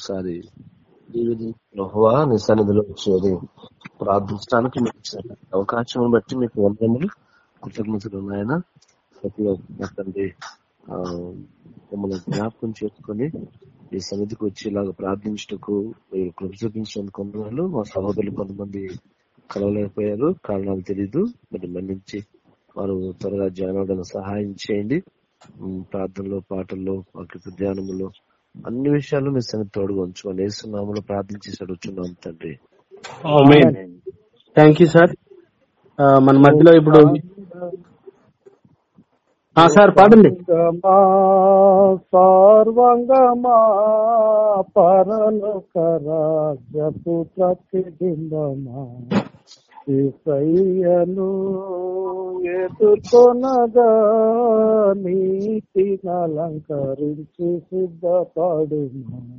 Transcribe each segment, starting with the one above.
ఒకసారి ఈ నీ సన్నిధిలో వచ్చేది. ప్రార్థించడానికి మీకు అవకాశం బట్టి మీకు వందనములు కృతజ్ఞతలు ఉన్నాయన. ప్రతి ఒక్క తండ్రి ఆ, మిమ్మల్ని జ్ఞాపకం చేసుకొని ఈ సన్నిధికి వచ్చి ఇలాగ ప్రార్థించటకు మీరు కృప చూపించినందుకు కొంతమంది మా సహోదరులు కొంతమంది కలవలేకపోయారు. కారణాలు తెలీదు. మరి మన్నించి వారు త్వరగా జాయిన్ సహాయం చేయండి. ప్రార్థనలో పాటల్లో వాక్య ధ్యానములో అన్ని విషయాలు మీ సన్నిధి తోడుగా ఉంచుకోండి. ఏసునామలో ప్రార్థించేసి అడుగుతున్నాం తండ్రి. థ్యాంక్ యూ సార్ మన మధ్యలో ఇప్పుడు ఆ, సార్ పాడండి. సర్వంగమా సర్వంగమా పరలోక రాజ్యపు ప్రతిబింబమా? ఈసయ్యను ఎదుర్కొనగా నీతిని అలంకరించి సిద్ధపడుమా.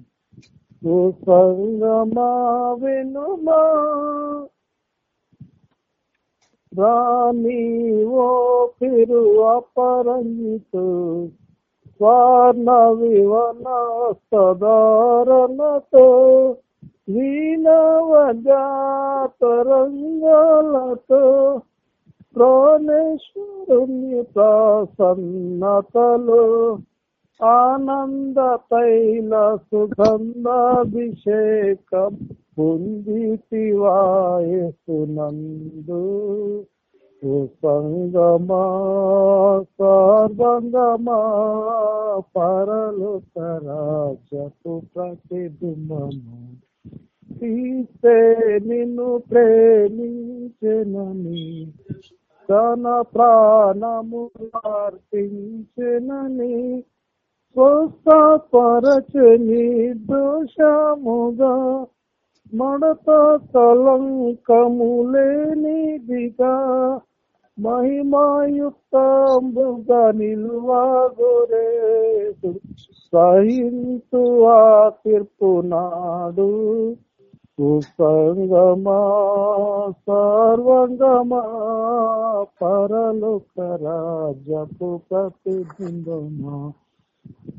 సంగమా వినుమా? రాణి ఓ పిరు అపరంజితు. స్వర్ణ వివన సదారణతో వీణవజాతరంగాలతో ప్రాణేశ్వరుని ప్రసన్నతలు ఆనంద తైల సుగంధాభిషేకం పొందితివాయసునందు. సుసంగమా సర్వంగమా పరలోకరాజపు ప్రతిబింబము తీస్తే నిన్ను ప్రేమించనని తన ప్రాణము అర్పించనని స్వస్థపరచని దోషముగా మడత కలంకములేనిదిగా మహిమాయుక్తంబుగా నిల్వాగొరేసు సహింతు ఆ తీర్పు నాడు. సుసంగమా సర్వంగమా పరలోక రాజపు ప్రతిబింబమా.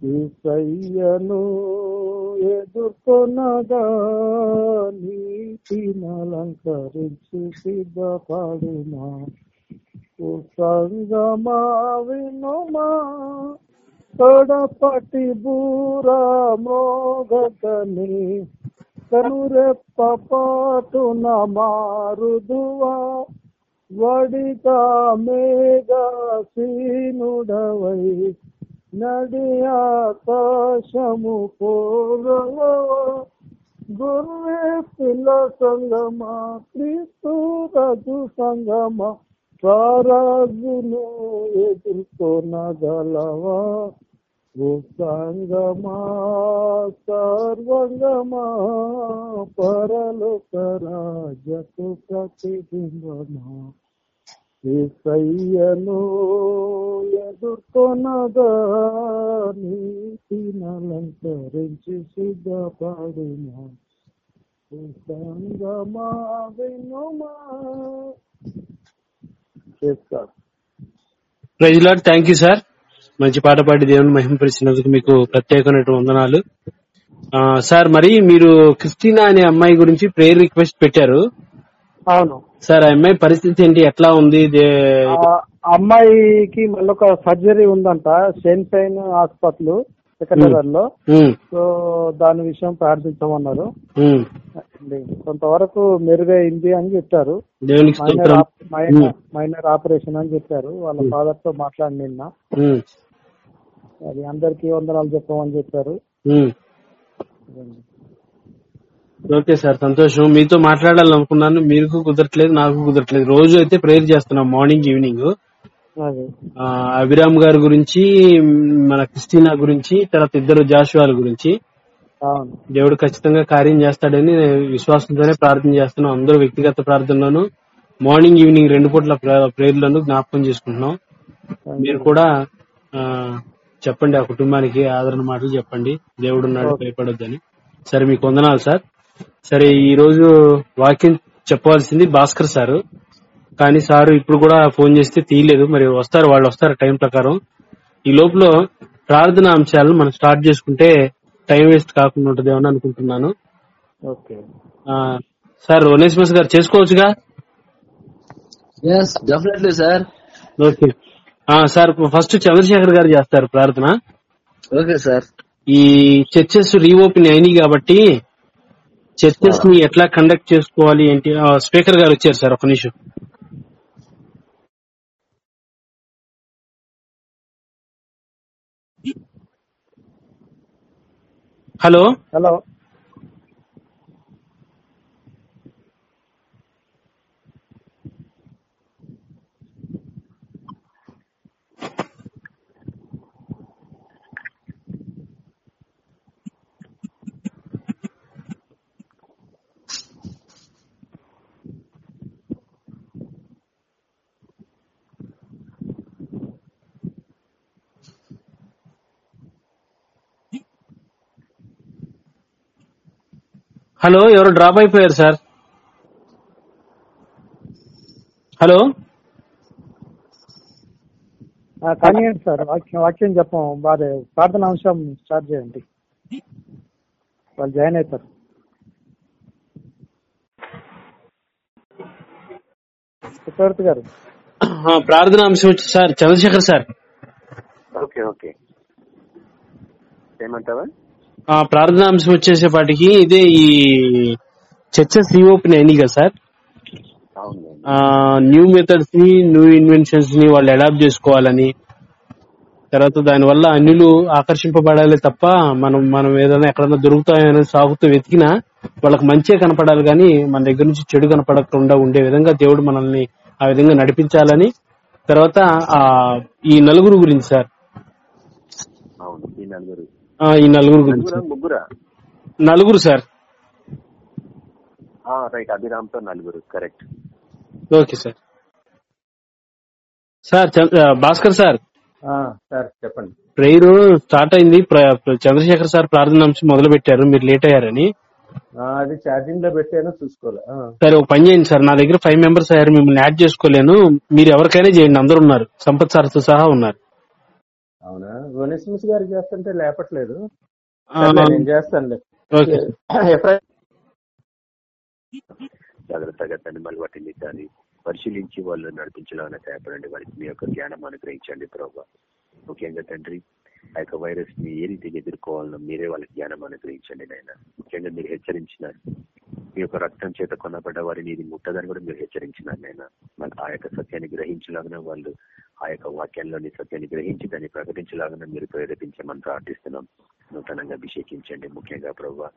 ఈసయ్యను ఎదుర్కొనగా నీతిని అలంకరించి సిద్ధపడునా. సంగమా వినుమా తొడపటి బూరా మోగతని కనురెప్ప పాటున మారుదువా వడిగా మేఘ సీనుడవై నడి ఆకాశము పోగలో పిల్ల సంగమా క్రీస్తు రజు సంగమా స్వరాజును ఎదుర్కొనగలవా. ఓ సర్వంగమా పరలోక రాజకు ప్రతిబింబమా. ఏసయ్యను ఎదుర్కొనగా నీతిని అలంకరించి సిద్ధపడిన. సంగమా వినుమా. చేస్తారు థ్యాంక్ యూ సార్ మంచి పాట పాడి దేవుని మహింపరిచినందుకు మీకు ప్రత్యేకమైన వందనాలు. సార్ మరి మీరు క్రిస్టినా అనే అమ్మాయి గురించి ప్రేయర్ రిక్వెస్ట్ పెట్టారు. అవును. సార్ ఆ అమ్మాయి పరిస్థితి ఏంటి? ఎట్లా ఉంది? అమ్మాయికి మళ్ళీ ఒక సర్జరీ ఉందంట షెన్ పైన్ హాస్పిటల్ సెక్రటరీ లో సో దాని విషయం ప్రార్థించమన్నారు. కొంతవరకు మెరుగైంది అని చెప్పారు. మైనర్ ఆపరేషన్ అని చెప్పారు. వాళ్ళ ఫాదర్తో మాట్లాడి నిన్న. అది అందరికీ వందనాలు చెప్పమని చెప్పారు. ఓకే సార్ సంతోషం. మీతో మాట్లాడాలనుకున్నాను. మీకు కుదరట్లేదు నాకు కుదరట్లేదు. రోజు అయితే ప్రేయర్ చేస్తున్నాం మార్నింగ్ ఈవినింగ్. అభిరామ్ గారి గురించి మన క్రిస్టినా గురించి తర్వాత ఇద్దరు జాషువాల గురించి. దేవుడు ఖచ్చితంగా కార్యం చేస్తాడని విశ్వాసంతోనే ప్రార్థన చేస్తున్నాం. అందరూ వ్యక్తిగత ప్రార్థనలోను మార్నింగ్ ఈవినింగ్ రెండు పూట్ల ప్రేయర్లను జ్ఞాపకం చేసుకుంటున్నాం. మీరు కూడా చెప్పండి ఆ కుటుంబానికి ఆదరణ మాటలు చెప్పండి. దేవుడు ఉన్నాడు భయపడొద్దని. సరే మీకు వందనాలు సార్. సరే ఈ రోజు వాక్యం చెప్పవలసింది భాస్కర్ సారు. కానీ సార్ ఇప్పుడు కూడా ఫోన్ చేస్తే తీయలేదు. మరి వస్తారు వాళ్ళు వస్తారు టైం ప్రకారం. ఈ లోపల ప్రార్థన అంశాలను మనం స్టార్ట్ చేసుకుంటే టైం వేస్ట్ కాకుండా ఉంటదేమో అని అనుకుంటున్నాను. ఓకే. ఆ, సార్ ఒనేసిమస్ గారు చేసుకోవచ్చుగా? Definitely sir okay. Sir first Chandrashekar గారు చేస్తారు ప్రార్థన. Okay sir. ఈ చర్చెస్ రీఓపెన్ అయినాయి కాబట్టి చర్చెస్ని ఎట్లా కండక్ట్ చేసుకోవాలి ఏంటి? స్పీకర్ గారు వచ్చారు సార్ ఒక నిమిషం. హలో? హలో. హలో ఎవరు డ్రాప్ అయిపోయారు సార్? హలో? సార్ వాక్యం వాక్యం చెప్పం. వారి ప్రార్థన అంశం స్టార్ట్ చేయండి. వాళ్ళు జాయిన్ అవుతారు. చక్రవర్తి గారు. ఆ, ప్రార్థన అంశం వచ్చి sir Chandrashekar sir. Okay okay. ఏమంటావా? ఆ ప్రార్థన అంశం వచ్చేసేపాటికి ఇదే ఈ చర్చెస్ రీఓపెన్ అయినాయి కదా సార్? న్యూ మెథడ్స్ని న్యూ ఇన్వెన్షన్స్ని వాళ్ళు అడాప్ట్ చేసుకోవాలని. తర్వాత దాని వల్ల అన్యులు ఆకర్షింపబడాలి తప్ప మనం మనం ఏదైనా ఎక్కడైనా దొరుకుతాయని సాగుతూ వెతికినా వాళ్ళకి మంచే కనపడాలి కానీ మన దగ్గర నుంచి చెడు కనపడకుండా ఉండే విధంగా దేవుడు మనల్ని ఆ విధంగా నడిపించాలని. తర్వాత ఆ ఈ నలుగురు గురించి సార్. అవును ఈ నలుగురు. ఈ నలుగురు గురించి. నలుగురా? ముగ్గురా? నలుగురు సార్. రైట్. అభిరామ్తో నలుగురు. Correct. Okay sir. Sir Bhaskar sir. Sir చెప్పండి. ప్రేయర్ స్టార్ట్ అయింది. చంద్రశేఖర్ సార్ ప్రార్థన అంశం మొదలు పెట్టారు మీరు లేట్ అయ్యారని. అది ఛార్జింగ్లో పెట్టాను చూసుకోలే సరే ఒక పని చేయండి సార్. నా దగ్గర ఫైవ్ మెంబర్స్ అయ్యారు. మిమ్మల్ని యాడ్ చేసుకోలేను. మీరు ఎవరికైనా చేయండి. అందరూ ఉన్నారు. సంపత్ సార్తో సహా ఉన్నారు. అవునా? గోనేసిమిస్ గారు చేస్తుంటే లేపట్లేదు. ఆ, నేను చేస్తాను ఓకే. జాగ్రత్తగా తండ్రి మళ్ళీ వాటిని దాన్ని పరిశీలించి వాళ్ళు నడిపించాలని సహాయపడండి వారికి మీ యొక్క జ్ఞానం అనుగ్రహించండి ప్రభావ ముఖ్యంగా తండ్రి ఆ యొక్క వైరస్ని ఏ రీతిగా ఎదుర్కోవాలనో మీరే వాళ్ళకి జ్ఞానం అనుగ్రహించండి నాయన. ముఖ్యంగా మీరు హెచ్చరించినారు మీ యొక్క రక్తం చేత కొనబడ్డ వారిని ఇది ముట్టదని కూడా మీరు హెచ్చరించినారు నాయన. మరి ఆ యొక్క సత్యాన్ని గ్రహించలాగిన వాళ్ళు ఆ యొక్క వాక్యంలోని సత్యాన్ని గ్రహించి దాన్ని ప్రకటించలాగిన మీరు ప్రేరేపించమని ప్రార్థిస్తున్నాం. నూతనంగా అభిషేకించండి. ముఖ్యంగా ప్రభావ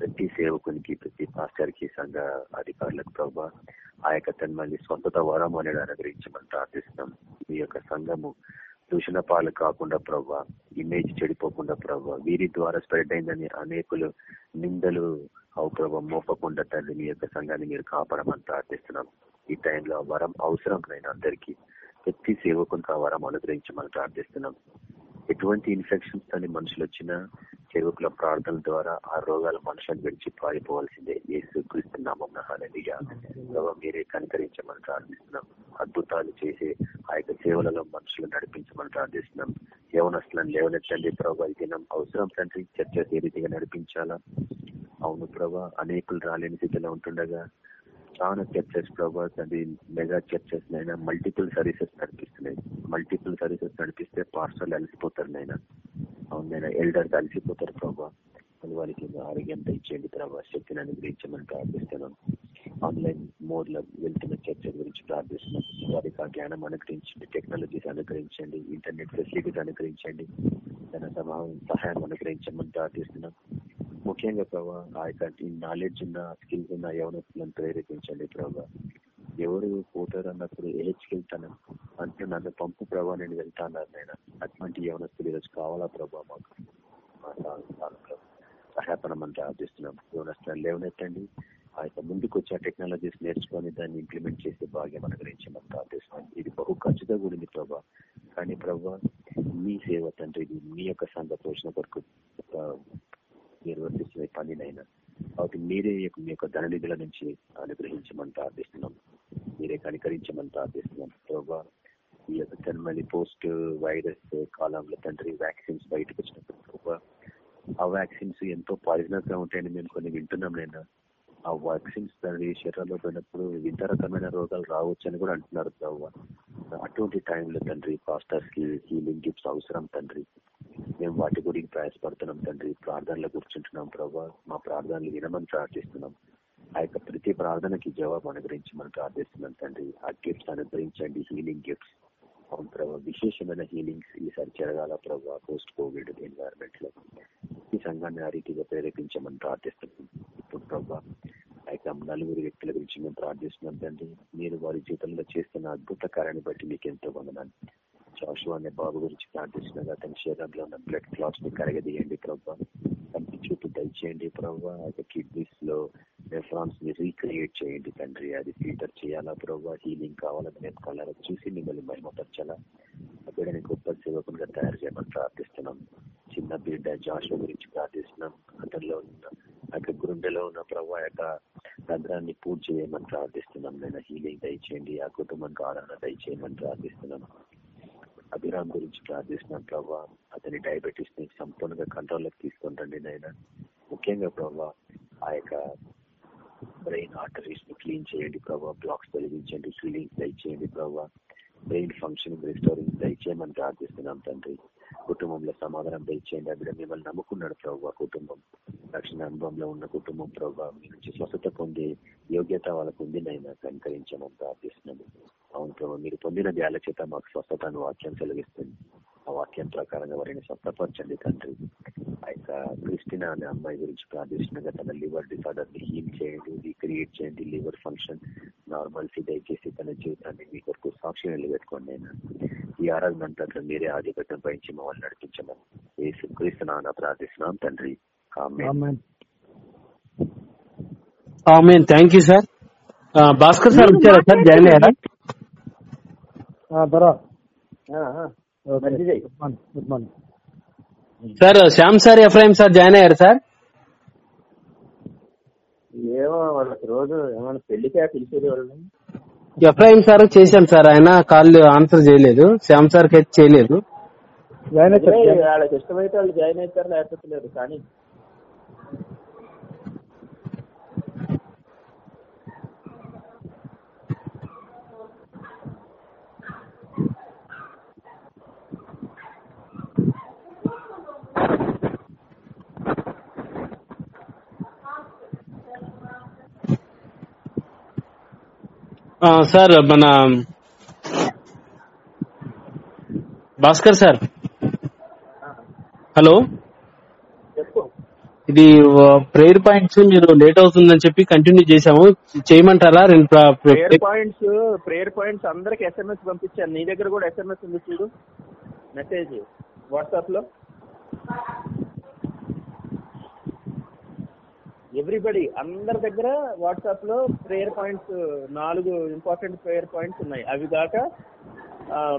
ప్రతి సేవకునికి ప్రతి పాస్టర్కి సంఘ అధికారులకు ప్రభావ ఆ యొక్క తన్మల్ని స్వంతత వరం అనేది అనుగ్రహించమని ప్రార్థిస్తున్నాం. మీ యొక్క సంఘము దూషణ పాలు కాకుండా ప్రభావ ఇమేజ్ చెడిపోకుండా ప్రభావ వీరి ద్వారా స్ప్రెడ్ అయిందని అనేకులు నిందలు అవు ప్రభావ మోపకుండా తండ్రి మీ యొక్క సంఘాన్ని మీరు కాపాడమని ప్రార్థిస్తున్నాం. ఈ టైంలో వరం అవసరం నేను అందరికీ ప్రతి సేవకునికి ఆ వరం అనుగ్రహించమని ప్రార్థిస్తున్నాం. ఎటువంటి ఇన్ఫెక్షన్స్ అని మనుషులు వచ్చినా సేవకుల ప్రార్థనల ద్వారా ఆ రోగాలు మనుషులను విడిచి పారిపోవాల్సిందే. యేసు క్రీస్తు నామం ప్రభావ మీరే కనికరించమని ప్రార్థిస్తున్నాం. అద్భుతాలు చేసే ఆ యొక్క సేవలలో మనుషులు నడిపించమని ప్రార్థిస్తున్నాం. యవనస్తులను లేవనెత్తండి ప్రభావ దినం అవసరం తండ్రి చర్చ ఏ రీతిగా నడిపించాలా? అవును ప్రభా అనేకులు రాలేని స్థితిలో ఉంటుండగా చాలా చర్చెస్ ప్రభా అది మెగా చర్చెస్ నైనా మల్టిపుల్ సర్వీసెస్ నడిపిస్తున్నాయి. మల్టిపుల్ సర్వీసెస్ నడిపిస్తే పార్సల్ అలసిపోతారు నైనా అవునైనా ఎల్డర్స్ అలసిపోతారు ప్రభా. అది వారికి ఆరోగ్యం ఇచ్చేయండి ప్రభా. శక్తిని అనుగ్రహించమని ప్రార్థిస్తున్నాం. ఆన్లైన్ మోడ్లో వెళ్తున్న చర్చల గురించి ప్రార్థిస్తున్నాం. వారికి ఆ జ్ఞానం అనుగ్రహించండి టెక్నాలజీస్ అనుగ్రహించండి ఇంటర్నెట్ ఫెసిలిటీస్ అనుగ్రహించండి. తన సమావం సహాయం అనుగ్రహించమని ప్రార్థిస్తున్నాం. ముఖ్యంగా ప్రభావ ఆ యొక్క ఈ నాలెడ్జ్ ఉన్న స్కిల్స్ ఉన్న యవనస్తులను ప్రేరేపించండి ప్రభావ ఎవరు పోతారు అన్నప్పుడు ఏహెచ్కెళ్తాను అంటే నన్ను పంపు ప్రభావ నేను వెళ్తాను నేను అటువంటి యవనస్తులు ఈరోజు కావాలా ప్రభావ మాకు? మా సహాయపడమని ప్రార్థిస్తున్నాం యవనస్తులను లేవనెత్తండి. ఆ యొక్క ముందుకు వచ్చే టెక్నాలజీస్ నేర్చుకొని దాన్ని ఇంప్లిమెంట్ చేసే భాగ్యం అనుగ్రహించమని ప్రార్థిస్తున్నాం ఇది బహు ఖచ్చితంగా కూడింది ప్రభా. కానీ ప్రభా మీ సేవ తండ్రి ఇది మీ యొక్క సంఘ పోషణ కొరకు మీరు నిర్వర్తిస్తున్న పనినైనా కాబట్టి మీరే యొక్క- మీ యొక్క ధననిధుల నుంచి అనుగ్రహించమని ప్రార్థిస్తున్నాం మీరే కనికరించమని ప్రార్థిస్తున్నాం ప్రభా ఈ యొక్క జన్మలి పోస్ట్ వైరస్ కాలంలో తండ్రి వ్యాక్సిన్స్ బయటకు వచ్చినప్పుడు ప్రభా ఆ వ్యాక్సిన్స్ ఎంతో పాయిజనస్గా ఉంటాయని మేము కొన్ని వింటున్నాం నేను. ఆ వ్యాక్సిన్స్ తండ్రి శరీరంలో పోయినప్పుడు వివిధ రకమైన రోగాలు రావచ్చు అని కూడా అంటున్నారు ప్రభావ అటువంటి టైంలో తండ్రి పాస్టర్స్కి హీలింగ్ గిఫ్ట్స్ అవసరం తండ్రి. మేము వాటి గురించి ప్రయాసపడుతున్నాం తండ్రి. ప్రార్థనలు కూర్చుంటున్నాం ప్రభావ మా ప్రార్థనలు వినమని ప్రార్థిస్తున్నాం. ఆ యొక్క ప్రతి ప్రార్థనకి జవాబు అనుగ్రహించి మనం ప్రార్థిస్తున్నాం తండ్రి. ఆ గిఫ్ట్స్ అనుగ్రహించండి హీలింగ్ గిఫ్ట్స్ అవును ప్రభావ విశేషమైన హీలింగ్స్ ఈసారి జరగాల ప్రభావ పోస్ట్ కోవిడ్ ఎన్వైరన్మెంట్లో. ఈ సంఘాన్ని ఆ రీతిగా ప్రేరేపించమని ప్రార్థిస్తున్నాం. ఇప్పుడు ప్రభావ అయితే నలుగురు వ్యక్తుల గురించి మేము ప్రార్థిస్తున్నాం తండ్రి. మీరు వారి జీవితంలో చేస్తున్న అద్భుత కార్యాన్ని బట్టి మీకు ఎంతో వందనాలు. జాషువా అనే బాబు గురించి ప్రార్థిస్తున్నారు అతని శరీరంలో ఉన్న బ్లడ్ క్లాట్స్ని కరగదీయండి ప్రభావ కంటి చూపు దయచేయండి ప్రభావ ఆ కిడ్నీస్లో నెఫ్రాన్స్ని రీక్రియేట్ చేయండి తండ్రి. అది ఫిల్టర్ చేయాలా ప్రభావ హీలింగ్ కావాలని మేము కళ్ళలో చూసి మిమ్మల్ని మహిమపరచాలా? అక్కడ బిడ్డని గొప్ప సేవకునిగా తయారు చేయమని ప్రార్థిస్తున్నాం. చిన్న బిడ్డ జాషువా గురించి ప్రార్థిస్తున్నాం. అతనిలో ఉన్న అక్కడ గుండెలో ఉన్న ప్రభావ యొక్క రంధ్రాన్ని పూర్తి చేయమని ప్రార్థిస్తున్నాం. నేను హీలింగ్ దయచేయండి. ఆ కుటుంబానికి ఆదరణ దయచేయమని ప్రార్థిస్తున్నాం. అభిరామ్ గురించి ప్రార్థిస్తున్నాం ప్రభావ అతని డయాబెటీస్ని సంపూర్ణంగా కంట్రోల్లోకి తీసుకుంటండి నాయన. ముఖ్యంగా ప్రభావ ఆ యొక్క బ్రెయిన్ ఆర్టరీస్ని క్లీన్ చేయండి ప్రభావ బ్లాక్స్ తొలగించండి హీలింగ్ దయచేయండి ప్రభావ. బ్రెయిన్ ఫంక్షన్ రిస్టోరింగ్ దయచేయమని ప్రార్థిస్తున్నాం తండ్రి. కుటుంబంలో సమాధానం దయచేయండి. అక్కడ మిమ్మల్ని నమ్ముకున్నాడు ప్రభావ కుటుంబం. రక్షణ అనుభవంలో ఉన్న కుటుంబం ప్రభావ మీ నుంచి స్వస్థత పొందే యోగ్యత వాళ్ళకు ఉంది నైనా సంకరించమని ప్రార్థిస్తున్నాము అవును ప్రభావ మీరు పొందిన ధ్యాల చేత మాకు స్వస్థతను వాక్యం సెలవిస్తుంది. ఆ వాక్యం ప్రకారంగా వారిని స్వస్థపరచండి తండ్రి. ఆ యొక్క క్రిస్టినా అనే అమ్మాయి గురించి ప్రార్థిస్తుండగా తన లివర్ డిసార్డర్ని హీల్ చేయండి రీక్రియేట్ చేయండి లివర్ ఫంక్షన్ నార్మల్సీ దయచేసి తన జీవితాన్ని మీ కొరకు సాక్షి నిలబెట్టుకోండి అయినా ఈ ఆరాధన అంతా మీరే ఆధిపత్యం పహించి మమ్మల్ని నడిపించమని ఏసు క్రీస్తున్నా ప్రార్థిస్తున్నాం తండ్రి. ఆమేన్. ఆమేన్. Amen. Thank you sir Bhaskar sir వచ్చారా సార్? జాయిన్ అయ్యారా? Good morning sir Shyam sir Ephraim sir join అయ్యారు సార్? ఏమో వాళ్ళకి రోజు ఏమైనా పెళ్ళికే పిలిచేది వాళ్ళని ఎఫ్రాయిం సార్ చేశాను సార్ ఆయన కాల్ ఆన్సర్ చేయలేదు. శ్యామ్ సార్కి చేయలేదు. జాయిన్ వాళ్ళకి ఇష్టమైతే వాళ్ళు జాయిన్ అవుతారు లేకపోతే లేదు. కానీ సార్ మన భాస్కర్ సార్. హలో? ఇది ప్రేయర్ పాయింట్స్ మీరు లేట్ అవుతుందని చెప్పి కంటిన్యూ చేసాము చేయమంటారా? రెండు ప్ర- ప్ర- ప్రేయర్ పాయింట్స్ ప్రేయర్ పాయింట్స్ అందరికి ఎస్ఎంఎస్ పంపించాను. నీ దగ్గర కూడా ఎస్ఎంఎస్ ఉంది చూడు. మెసేజ్ వాట్సాప్లో. ఎవ్రీబడి అందరి దగ్గర వాట్సాప్లో ప్రేయర్ పాయింట్స్ నాలుగు ఇంపార్టెంట్ ప్రేయర్ పాయింట్స్ ఉన్నాయి. అవి కాక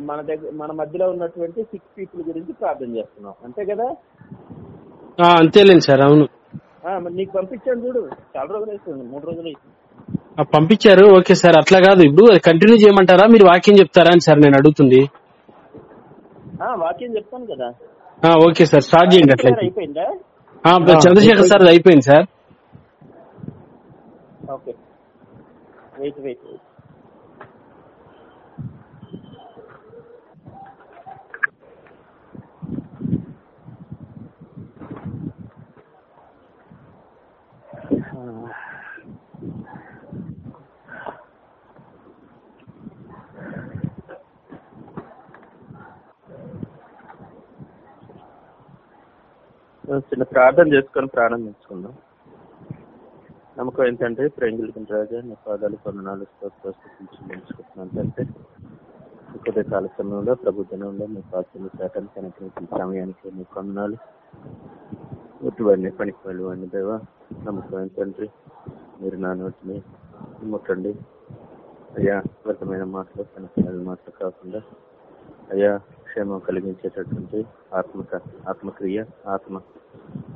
మన దగ్గర మన మధ్యలో ఉన్నటువంటి సిక్స్ పీపుల్ గురించి ప్రార్థన చేస్తున్నాం. అంతే కదా? అంతేలేండి సార్ అవును. నీకు పంపించాను చూడు. చాలా రోజులు అవుతుంది మూడు రోజులు అవుతుంది పంపించారు ఓకే సార్ అట్లా కాదు. ఇప్పుడు కంటిన్యూ చేయమంటారా? మీరు వాక్యం చెప్తారా అని సార్ నేను అడుగుతుంది. వాక్యం చెప్తాను కదా. ఓకే సార్ స్టార్ట్ చేయండి అట్లయితే. అయిపోయిందా? చంద్రశేఖర్ సార్ అయిపోయింది sir okay wait wait wait చిన్న ప్రార్థన చేసుకొని ప్రారంభించుకుందాం. నమ్మకం ఏంటంటే ప్రేంగులకి రాజా నీ పాదాలు కొన్నాళ్ళు స్తోత్రించుకుంటున్నాను అంటే ఇక్కడే కాల సమయంలో ప్రభుత్వంలో దినంలో మీ పాత్రలు శాతానికి అనుగ్రహించిన సమయానికి మీ కొన్నాళ్ళు ఒట్టువాడిని పనికి వెళ్ళవండి దేవా? నమ్మకం ఏంటంటే మీరు నా నోటిని ముట్టండి అయ్యా వ్యర్థమైన మాటలు కనపడిన మాటలు కాకుండా అయ్యా క్షేమం కలిగించేటటువంటి ఆత్మక ఆత్మక్రియ ఆత్మ.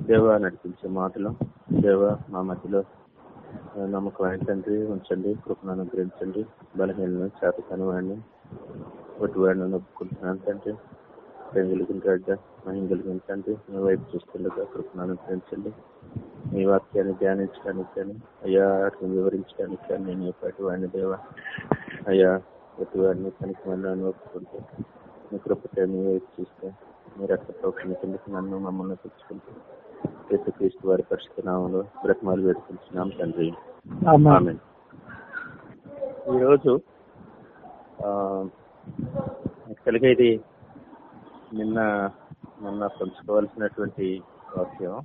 దేవ నడిపించే మాటలు దేవ మా మధ్యలో నమ్మకమైన నమ్మకం తండ్రి ఉంచండి కృపను అనుగ్రహించండి బలహీనను చేతకని వాడిని. ఒకటి వాడిని నొప్పుకుంటున్నాను తండ్రి ప్రేమ కలిగిన రాజా మహిం తండ్రి మీ వైపు చూస్తుండగా కృపను అనుగ్రహించండి. మీ వాక్యాన్ని ధ్యానించడానికి కానీ అయ్యా వాటిని వివరించడానికి కానీ నేను ఎప్పటి వాడిని దేవా అయ్యా ప్రతి వాడిని తనకి మళ్ళీ ఒప్పుకుంటూ మీ కృపతో మీ వైపు చూస్తే మీరు అక్కడ కిందకి నన్ను మమ్మల్ని తెచ్చుకుంటాను క్రీస్తు వారి పరిస్థితి నామంలో బ్రహ్మాలు వేడుకుంటున్నాం తండ్రి. ఈరోజు యాక్చువల్గా ఇది నిన్న మొన్న పంచుకోవాల్సినటువంటి వాక్యం.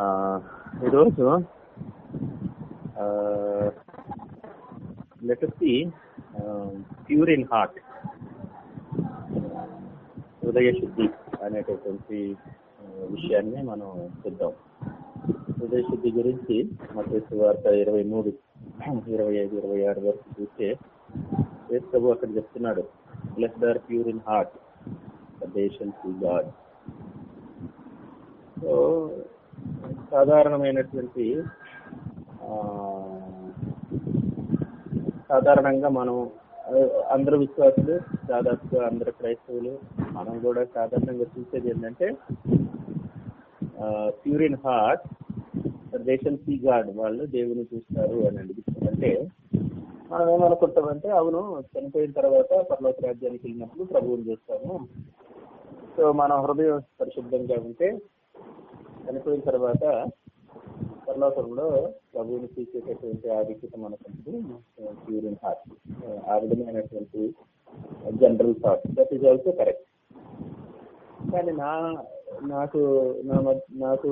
ఆ, ఈరోజు లెటసి ప్యూర్ ఇన్ హార్ట్ హృదయ శుద్ధి అనేటటువంటి విషయాన్ని మనం చూద్దాం. హృదయ శుద్ధి గురించి మత వార్త ఇరవై మూడు ఇరవై ఐదు ఇరవై ఆరు వరకు చూస్తే యేసు ప్రభు అక్కడ చెప్తున్నాడు bless the pure in heart దేశం టు గాడ్ సో సాధారణమైనటువంటి సాధారణంగా మనం అందరు విశ్వాసులు దాదాపుగా అందరు క్రైస్తవులు మనం కూడా సాధారణంగా చూసేది ఏంటంటే ప్యూర్ ఇన్ హార్ట్ రేషన్ సీ గాడ్ వాళ్ళు దేవుని చూస్తారు అని అనిపిస్తుందంటే అంటే మనం ఏమనుకుంటామంటే అవును చనిపోయిన తర్వాత పర్లోక రాజ్యానికి వెళ్ళినప్పుడు ప్రభువుని చూస్తాము. సో మన హృదయం పరిశుద్ధంగా ఉంటే చనిపోయిన తర్వాత పర్లోకంలో ప్రభువుని చూసేటటువంటి ఆధిక్యత మనకు ప్యూర్ ఇన్ హార్ట్ ఆ విధమైనటువంటి general thought that is also correct కానీ నా నాకు నా నాకు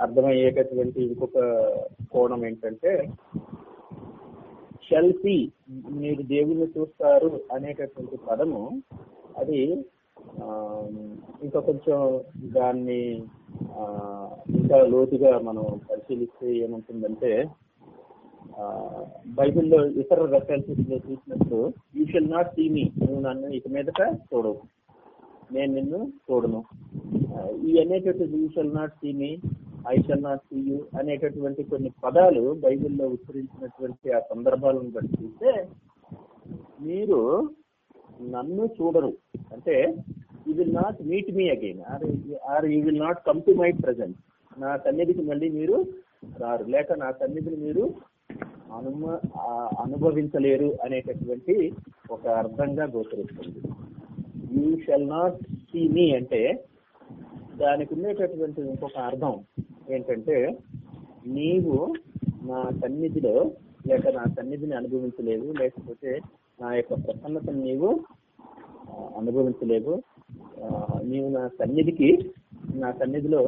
అర్థమయ్యేటటువంటి ఇంకొక కోణం ఏంటంటే షెల్ఫీ మీరు దేవుణ్ణి చూస్తారు అనేటటువంటి పదము అది ఇంకా కొంచెం దాన్ని ఇంకా లోతుగా మనం పరిశీలిస్తే ఏముంటుందంటే బైబిల్లో ఇతర రెఫరెన్సెస్లో చూసినప్పుడు you shall not see me నువ్వు నన్ను ఇక మీదట చూడవు. నేను నిన్ను చూడను. ఈ అనేటటువంటి you shall not see me I shall not see you అనేటటువంటి కొన్ని పదాలు బైబిల్లో ఉచ్చరించినటువంటి ఆ సందర్భాలను బట్టి చూస్తే మీరు నన్ను చూడరు. అంటే you will not meet me again or or you will not come to my present నా సన్నిధికి మళ్ళీ మీరు రారు. లేక నా సన్నిధిని మీరు అనుమ అనుభవించలేరు అనేటటువంటి ఒక అర్థంగా గోచరిస్తుంది. You shall not see me అంటే దానికి ఉండేటటువంటి ఇంకొక అర్థం ఏంటంటే నీవు నా సన్నిధిలో లేక నా సన్నిధిని అనుభవించలేవు లేకపోతే నా యొక్క ప్రసన్నతను నీవు అనుభవించలేవు. నీవు నా సన్నిధికి నా సన్నిధిలో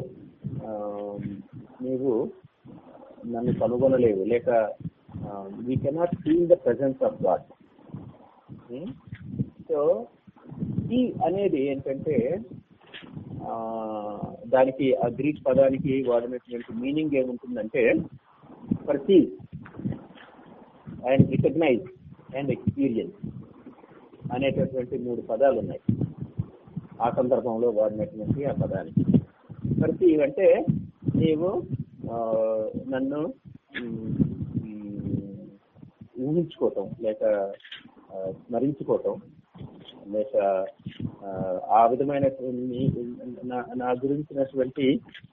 నీవు నన్ను కనుగొనలేవు. లేక we cannot feel the presence of God so ఈ అనేది ఏంటంటే దానికి ఆ గ్రీక్ పదానికి వాడినటువంటి మీనింగ్ ఏముంటుందంటే perceive and recognise and experience అనేటటువంటి మూడు పదాలు ఉన్నాయి ఆ సందర్భంలో వాడినటువంటి ఆ పదానికి. పర్సీవ్ అంటే నీవు నన్ను ఊహించుకోవటం లేక స్మరించుకోవటం లేక ఆ, విధమైన నా- నా గురించినటువంటి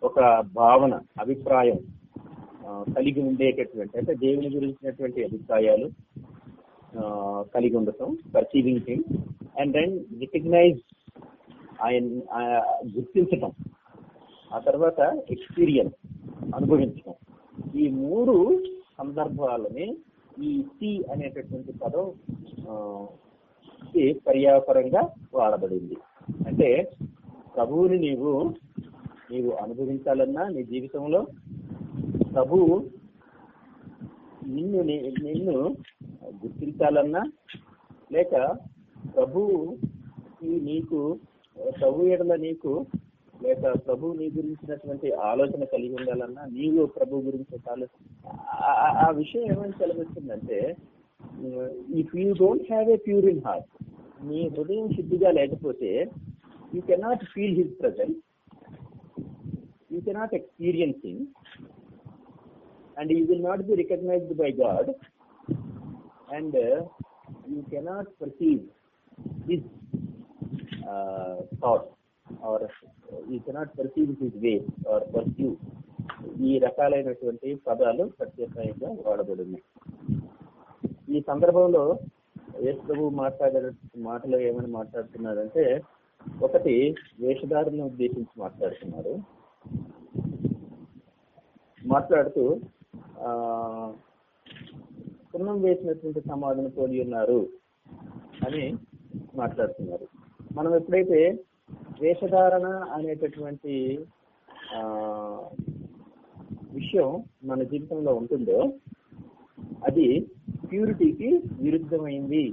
ఒక భావన అభిప్రాయం కలిగి ఉండేటటువంటి అంటే దేవుని గురించినటువంటి అభిప్రాయాలు కలిగి ఉండటం perceiving thing and then recognise ఆయన గుర్తించటం ఆ తర్వాత ఎక్స్పీరియన్స్ అనుభవించడం ఈ మూడు సందర్భాలని ఈ సి అనేటటువంటి పదం ఆ, పర్యావరంగా వాడబడింది. అంటే ప్రభువుని నీవు నీవు అనుభవించాలన్నా నీ జీవితంలో ప్రభువు నిన్ను నిన్ను గుర్తించాలన్నా లేక ప్రభువు నీకు ప్రభు ఎడల నీకు లేక ప్రభు నీ గురించినటువంటి ఆలోచన కలిగి ఉండాలన్నా నీవు ప్రభు గురించి ఆలోచన ఆ- ఆ విషయం ఏమని సెలవిస్తుందంటే if you don't have a pure in heart నీ హృదయం శుద్ధిగా లేకపోతే you cannot feel his present you cannot experience him and you will not be recognised by God and you cannot perceive his thought or you cannot perceive his way or perceive ఈ రకాలైనటువంటి పదాలు ప్రత్యేకంగా వాడబడింది ఈ సందర్భంలో యేసు ప్రభు మాట్లాడే మాటలో ఏమని మాట్లాడుతున్నారంటే ఒకటి వేషధారులను ఉద్దేశించి మాట్లాడుతున్నారు. మాట్లాడుతూ ఆ సున్నం వేసినటువంటి సమాధిని పోలి ఉన్నారు అని మాట్లాడుతున్నారు. మనం ఎప్పుడైతే వేషధారణ అనేటటువంటి ఆ విషయం మన జీవితంలో ఉంటుందో అది ప్యూరిటీకి విరుద్ధమైంది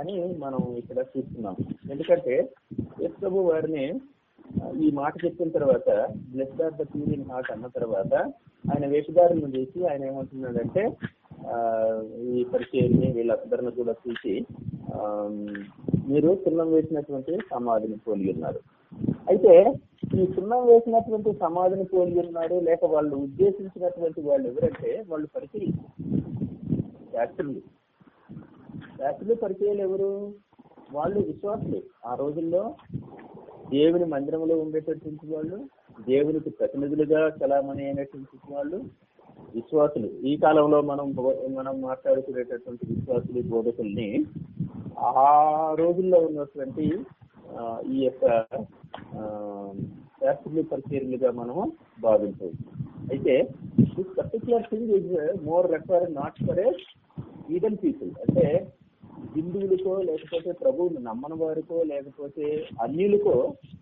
అని మనం ఇక్కడ చూస్తున్నాం. ఎందుకంటే యేసు వారిని ఈ మాట చెప్పిన తర్వాత bless are the pure in heart అన్న తర్వాత ఆయన వేషధారణ చేసి ఆయన ఏమంటున్నాడంటే ఈ పరిచయాన్ని వీళ్ళందరిని కూడా చూసి మీరు సున్నం వేసినటువంటి సమాధిని పోలి ఉన్నారు. అయితే ఈ సున్నం వేసినటువంటి సమాధిని పోలి ఉన్నారు లేక వాళ్ళు ఉద్దేశించినటువంటి వాళ్ళు ఎవరంటే వాళ్ళు పరిచయం శాస్త్రులు శాస్త్రులు పరిచయాలు ఎవరు? వాళ్ళు విశ్వాసులు. ఆ రోజుల్లో దేవుని మందిరంలో ఉండేటటువంటి వాళ్ళు దేవునికి ప్రతినిధులుగా చలామణి అయినటువంటి వాళ్ళు విశ్వాసులు. ఈ కాలంలో మనం మనం మాట్లాడుకునేటటువంటి విశ్వాసులు బోధకుల్ని ఆ రోజుల్లో ఉన్నటువంటి ఈ యొక్క ఆ, శాస్త్రులు పరిచర్లుగా మనము భావించవచ్చు. అయితే this particular thing is more refer not for a Eden people అంటే హిందువులకో లేకపోతే ప్రభువుని నమ్మని వారికో లేకపోతే అన్యులకో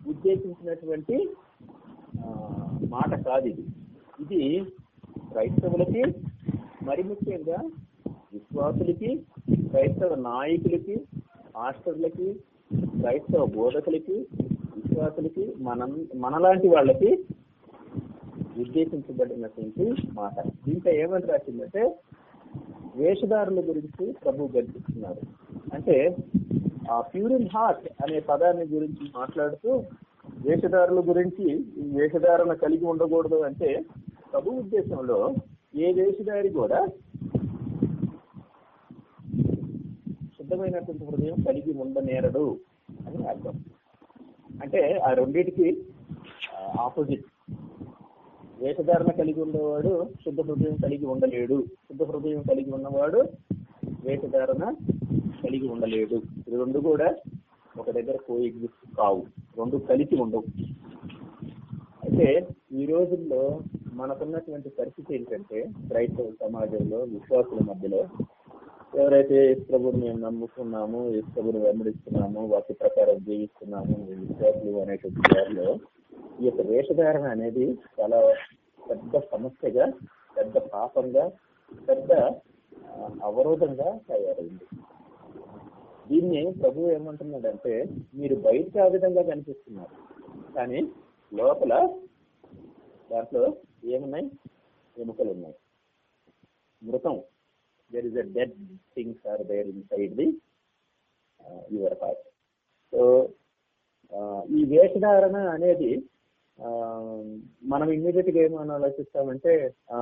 ఉద్దేశించినటువంటి మాట కాదు ఇది. ఇది క్రైస్తవులకి మరి ముఖ్యంగా విశ్వాసులకి క్రైస్తవ నాయకులకి మాస్టర్లకి క్రైస్తవ బోధకులకి విశ్వాసులకి మన మనలాంటి వాళ్ళకి ఉద్దేశించబడినటువంటి మాట. దీంట్లో ఏమని రాసిందంటే వేషధారుల గురించి ప్రభు గర్పిస్తున్నారు అంటే ఆ ప్యూర్ ఇన్ హార్ట్ అనే పదాన్ని గురించి మాట్లాడుతూ వేషధారుల గురించి ఈ వేషధారణ కలిగి ఉండకూడదు అంటే ప్రభు ఉద్దేశంలో ఏ వేషధారి కూడా శుద్ధమైనటువంటి హృదయం కలిగి ఉండనేరడు అని అర్థం. అంటే ఆ రెండింటికి ఆపోజిట్ వేషధారణ కలిగి ఉండేవాడు శుద్ధ హృదయం కలిగి ఉండలేడు. శుద్ధ హృదయం కలిగి ఉన్నవాడు వేషధారణ కలిగి ఉండలేడు. ఇది రెండు కూడా ఒక దగ్గర కోఎగ్జిస్ట్ కావు. రెండు కలిసి ఉండవు. అయితే ఈ రోజుల్లో మనకున్నటువంటి పరిస్థితి ఏంటంటే క్రైస్తవ సమాజంలో విశ్వాసుల మధ్యలో ఎవరైతే ఏ ప్రభుని మేము నమ్ముకున్నాము యేసు ప్రభుని వెంబడిస్తున్నాము వాటి ప్రకారం జీవిస్తున్నాము విశ్వాసులు అనేటువంటి వారిలో ఈ యొక్క వేషధారణ అనేది చాలా పెద్ద సమస్యగా పెద్ద పాపంగా పెద్ద అవరోధంగా తయారైంది. దీన్ని ప్రభు ఏమంటున్నాడంటే మీరు బయట ఆ విధంగా కనిపిస్తున్నారు. కానీ లోపల దాంట్లో ఏమున్నాయి? ఎముకలు ఉన్నాయి మృతం. There is a dead things are there inside the your part. So ఈ వేషధారణ అనేది మనం ఇమ్మీడియట్గా ఏమని ఆలోచిస్తామంటే ఆ,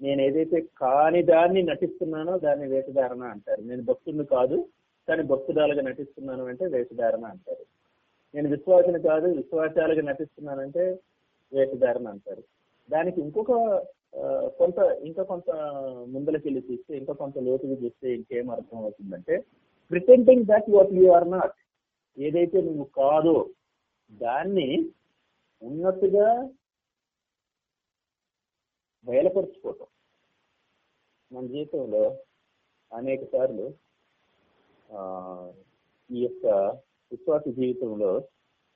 నేను ఏదైతే కాని దాన్ని నటిస్తున్నానో దాన్ని వేషధారణ అంటారు. నేను భక్తుడిని కాదు కానీ భక్తురాలుగా నటిస్తున్నాను అంటే వేషధారణ అంటారు. నేను విశ్వాసని కాదు విశ్వాసాలుగా నటిస్తున్నానంటే వేషధారణ అంటారు. దానికి ఇంకొక కొంత ఇంకా కొంత ముందలకెళ్ళి చూస్తే ఇంకా కొంత లోతుగా చూస్తే ఇంకేం అర్థం అవుతుందంటే pretending that what you are not ఏదైతే నువ్వు కాదో దాన్ని ఉన్నట్టుగా బయలుపరుచుకోవటం. మన జీవితంలో అనేక సార్లు ఈ యొక్క విశ్వాస జీవితంలో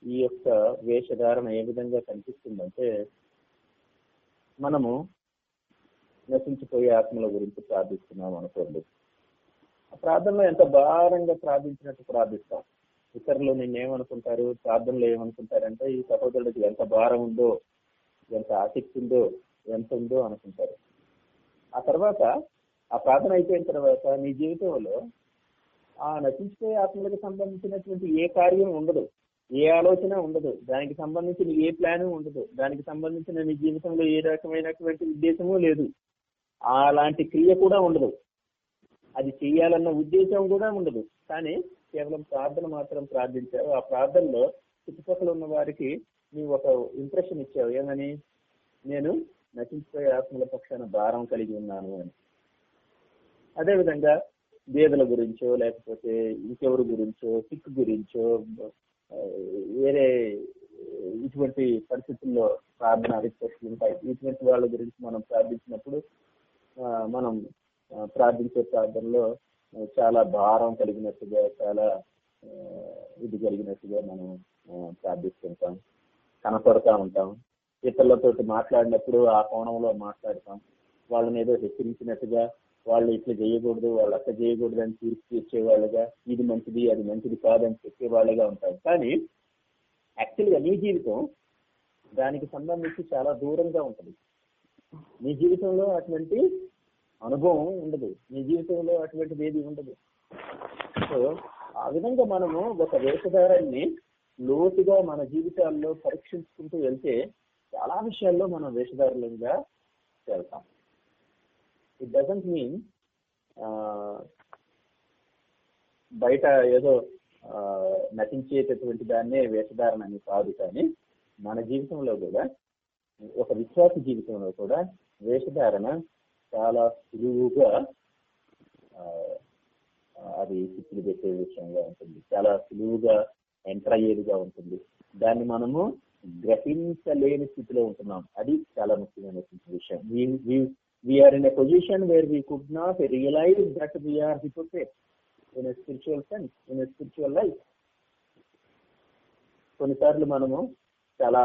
ఈ యొక్క వేషధారణ ఏ విధంగా కనిపిస్తుందంటే మనము నశించిపోయే ఆత్మల గురించి ప్రార్థిస్తున్నాం అనుకోండి. ఆ ప్రార్థనలో ఎంత భారంగా ప్రార్థించినట్టు ప్రార్థిస్తాం. ఇతరులు నిన్నేమనుకుంటారు? ప్రార్థనలు ఏమనుకుంటారంటే ఈ సహోదరుడికి ఎంత భారం ఉందో ఎంత ఆసక్తి ఉందో ఎంత ఉందో అనుకుంటారు. ఆ తర్వాత ఆ ప్రార్థన అయిపోయిన తర్వాత నీ జీవితంలో ఆ నశించిపోయే ఆత్మలకు సంబంధించినటువంటి ఏ కార్యం ఉండదు. ఏ ఆలోచన ఉండదు. దానికి సంబంధించిన ఏ ప్లాను ఉండదు. దానికి సంబంధించిన నీ జీవితంలో ఏ రకమైనటువంటి ఉద్దేశము లేదు. అలాంటి క్రియ కూడా ఉండదు. అది చేయాలన్న ఉద్దేశం కూడా ఉండదు. కానీ కేవలం ప్రార్థన మాత్రం ప్రార్థించావు. ఆ ప్రార్థనలో చుట్టుపక్కల ఉన్న వారికి నీవు ఒక ఇంప్రెషన్ ఇచ్చావు. ఏమని? నేను నశించిపోయే ఆత్మల పక్షాన భారం కలిగి ఉన్నాను అని. అదేవిధంగా బేదల గురించో లేకపోతే ఇంకెవరి గురించో సిక్ గురించో వేరే ఇటువంటి పరిస్థితుల్లో ప్రార్థన రిక్వెస్ట్లు ఉంటాయి. ఇటువంటి వాళ్ళ గురించి మనం ప్రార్థించినప్పుడు మనం ప్రార్థించే ప్రార్థనలో చాలా భారం కలిగినట్టుగా చాలా ఇది కలిగినట్టుగా మనం ప్రార్థిస్తుంటాం కనపడతా ఉంటాం. ఇతరులతో మాట్లాడినప్పుడు ఆ కోణంలో మాట్లాడతాం. వాళ్ళని ఏదో హెచ్చరించినట్టుగా వాళ్ళు ఇట్లా చేయకూడదు వాళ్ళు అట్లా చేయకూడదు అని తీర్పు తీర్చేవాళ్ళుగా ఇది మంచిది అది మంచిది కాదని చెప్పేవాళ్ళుగా ఉంటాం. కానీ యాక్చువల్గా నీ జీవితం దానికి సంబంధించి చాలా దూరంగా ఉంటుంది. నీ జీవితంలో అటువంటి అనుభవం ఉండదు. నీ జీవితంలో అటువంటిది ఏది ఉండదు. సో ఆ విధంగా మనము ఒక వేషధారాన్ని లోతుగా మన జీవితాల్లో పరీక్షించుకుంటూ వెళ్తే చాలా విషయాల్లో మనం వేషధారులంగా వెళ్తాం ఇట్ డజంట్ మీన్ బయట ఏదో నటించేటటువంటి దాన్నే వేషధారణ అని కాదు కానీ మన జీవితంలో కూడా ఒక విశ్వాస జీవితంలో కూడా వేషధారణ చాలా సులువుగా అది చిక్కులు పెట్టే విషయంగా ఉంటుంది. చాలా సులువుగా ఎంటర్ అయ్యేదిగా ఉంటుంది. దాన్ని మనము గ్రహించలేని స్థితిలో ఉంటున్నాం. అది చాలా ముఖ్యమైన విషయం. We are in a position where we could not realize that we are hypocrite in a spiritual sense in a spiritual life కొన్నిసార్లు మనము చాలా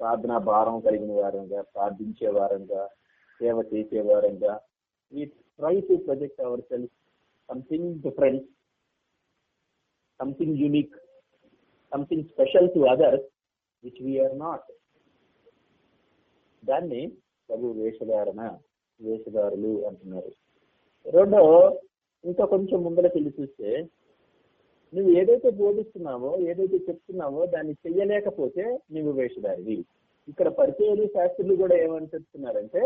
ప్రార్థన భారం కలిగిన వారంగా ప్రార్థించే వారంగా సేవ చేసే వారంగా try to project our self something different something unique something special to others which we are not దాన్ని ప్రభు వేషధారణ వేషధారులు అంటున్నారు. రెండో ఇంకా కొంచెం ముందర వెళ్ళి చూస్తే నువ్వు ఏదైతే బోధిస్తున్నావో ఏదైతే చెప్తున్నావో దాన్ని చెయ్యలేకపోతే నువ్వు వేషధారివి. ఇక్కడ పరిచయాలు శాస్త్రులు కూడా ఏమని చెప్తున్నారంటే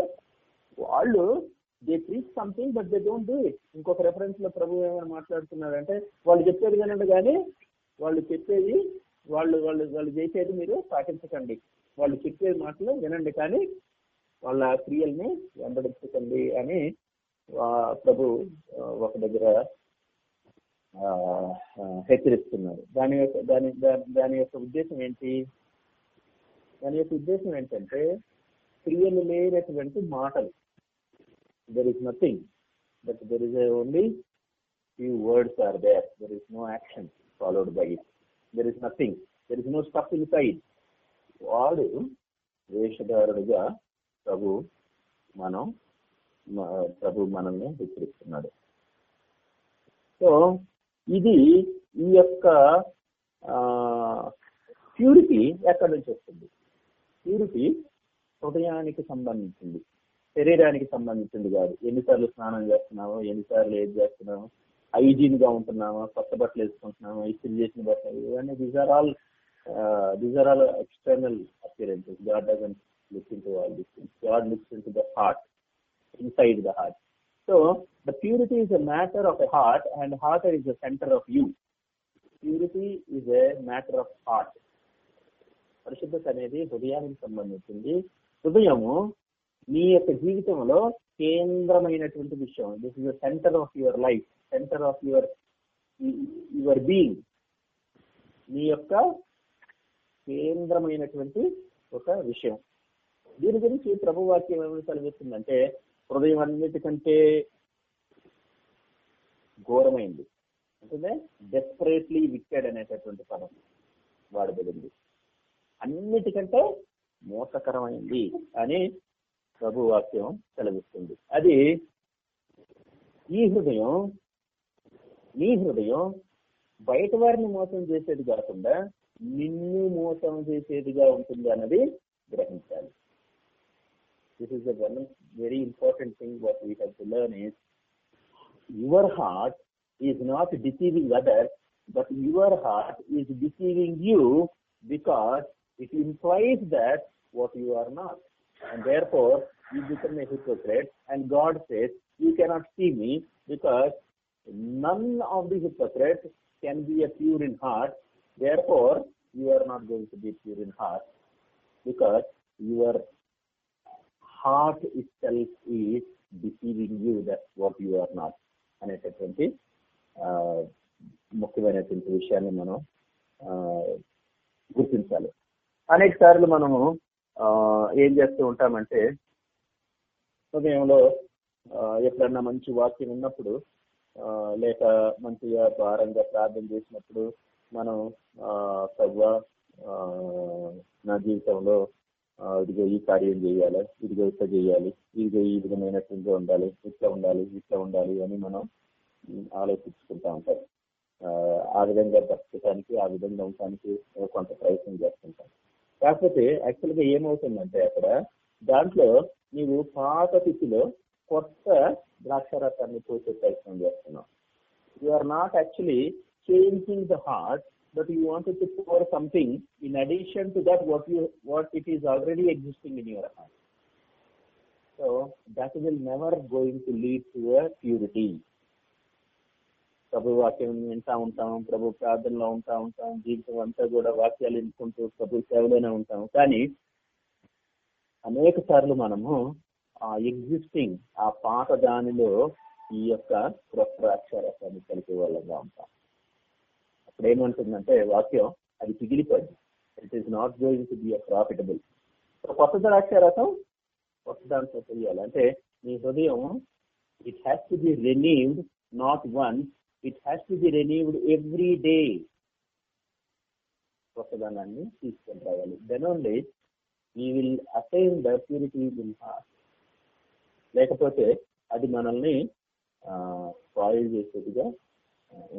వాళ్ళు they preach something but they don't do it ఇంకొక రెఫరెన్స్లో ప్రభు ఏమైనా మాట్లాడుతున్నారంటే వాళ్ళు చెప్పేది వినండి కానీ వాళ్ళు చెప్పేది వాళ్ళు వాళ్ళు వాళ్ళు చేసేది మీరు పాటించకండి. వాళ్ళు చెప్పే మాటలు వినండి కానీ వాళ్ళ క్రియల్ని వెంబడించకండి అని ప్రభు ఒక దగ్గర హెచ్చరిస్తున్నారు. దాని యొక్క దాని దాని- దాని యొక్క ఉద్దేశం ఏంటి? దాని యొక్క ఉద్దేశం ఏంటంటే క్రియలు లేనటువంటి మాటలు. There is nothing but there is only few words are there there is no action followed by it there is nothing there is no stuff inside వాడు వేషధారుడుగా ప్రభు మనం ప్రభు మనల్ని హెచ్చరిస్తున్నాడు సో ఇది ఈ యొక్క ప్యూరిటీ ఎక్కడి నుంచి వస్తుంది? ప్యూరిటీ హృదయానికి సంబంధించింది. శరీరానికి సంబంధించింది కాదు. ఎన్నిసార్లు స్నానం చేస్తున్నావో ఎన్నిసార్లు ఏది చేస్తున్నాము హైజీన్గా ఉంటున్నామో కొత్త బట్టలు వేసుకుంటున్నాము ఇస్త్రీ చేసిన బట్టలు ఇవన్నీ these are all these are all external appearances God doesn't look into all this God looks into the heart inside the heart so the purity is a matter of a heart and heart is the centre of you purity is a matter of heart పరిశుద్ధత అనేది హృదయానికి సంబంధించింది. హృదయము మీ యొక్క జీవితంలో కేంద్రమైనటువంటి విషయం. This is the centre of your life centre of your your being నీ యొక్క కేంద్రమైనటువంటి ఒక విషయం. దీని గురించి ప్రభు వాక్యం ఏమైనా సెలవిస్తుందంటే హృదయం అన్నిటికంటే ఘోరమైంది. అంటే డెస్పరేట్లీ విక్టెడ్ అనేటటువంటి పదం వాడబడింది. అన్నిటికంటే మోసకరమైంది అని ప్రభు వాక్యం సెలవిస్తుంది. అది ఈ హృదయం నీ హృదయం బయట వారిని మోసం చేసేది కాకుండా నిన్ను మోసం చేసేదిగా ఉంటుంది అన్నది గ్రహించాలి. This is then very important thing what we learn is your heart is not deceiving other but your heart is deceiving you because it implies that what you are not And therefore, you become a hypocrite. And God says, you cannot see me because none of the hypocrites can be a pure in heart. Therefore, you are not going to be pure in heart because your heart itself is deceiving you. That's what you are not. అనేటటువంటి ఆ, ముఖ్యమైనటువంటి విషయాన్ని మనం ఆ, గుర్తించాలి అనేక సార్లు మనము ఆ, ఏం చేస్తూ ఉంటామంటే ఉదయంలో ఎప్పుడన్నా మంచి వాక్యం ఉన్నప్పుడు లేక మంచిగా భారంగా ప్రార్థన చేసినప్పుడు మనం సవ్వా నా జీవితంలో ఇదిగో ఈ కార్యం చేయాలి ఇదిగో ఇట్లా చేయాలి ఇదిగో ఈ విధమైనటువంటి ఉండాలి ఇట్లా ఉండాలి ఇట్లా ఉండాలి అని మనం ఆలోచించుకుంటా ఉంటాం. ఆ, విధంగా బ్రతకడానికి ఆ విధంగా ఉండటానికి కొంత ప్రయత్నం చేస్తుంటాం. కాకపోతే యాక్చువల్గా ఏమవుతుందంటే అక్కడ దాంట్లో నీవు పాత స్థితిలో కొత్త ద్రాక్షారసాన్ని పోసే ప్రయత్నం చేస్తున్నావు. You are not actually changing the heart but you wanted to pour something in addition to that what you what it is already existing in your heart so that will never going to lead to purity ప్రభు వాక్యం వింటా ఉంటాం ప్రభు ప్రార్థనలో ఉంటా ఉంటాం జీవితం అంతా కూడా వాక్యాలు ఎన్నుకుంటూ ప్రభు సేవలోనే ఉంటాం. కానీ అనేక సార్లు మనము ఆ ఎగ్జిస్టింగ్ ఆ పాత దానిలో ఈ యొక్క క్రొత్త అక్షరాన్ని కలిపే వాళ్ళంగా ఉంటాం. అప్పుడు ఏమంటుందంటే వాక్యం అది పిగిలిపోయింది. It is not going to be a profitable కొత్త ద్రాక్షారసం కొత్త దాంట్లో తెలియాలి అంటే నీ హృదయం it has to be renewed not one it has to be renewed every day కొత్తదనాన్ని తీసుకొని రావాలి. Then only he will assign the purity in heart లేకపోతే అది మనల్ని స్పాయిల్ చేసేదిగా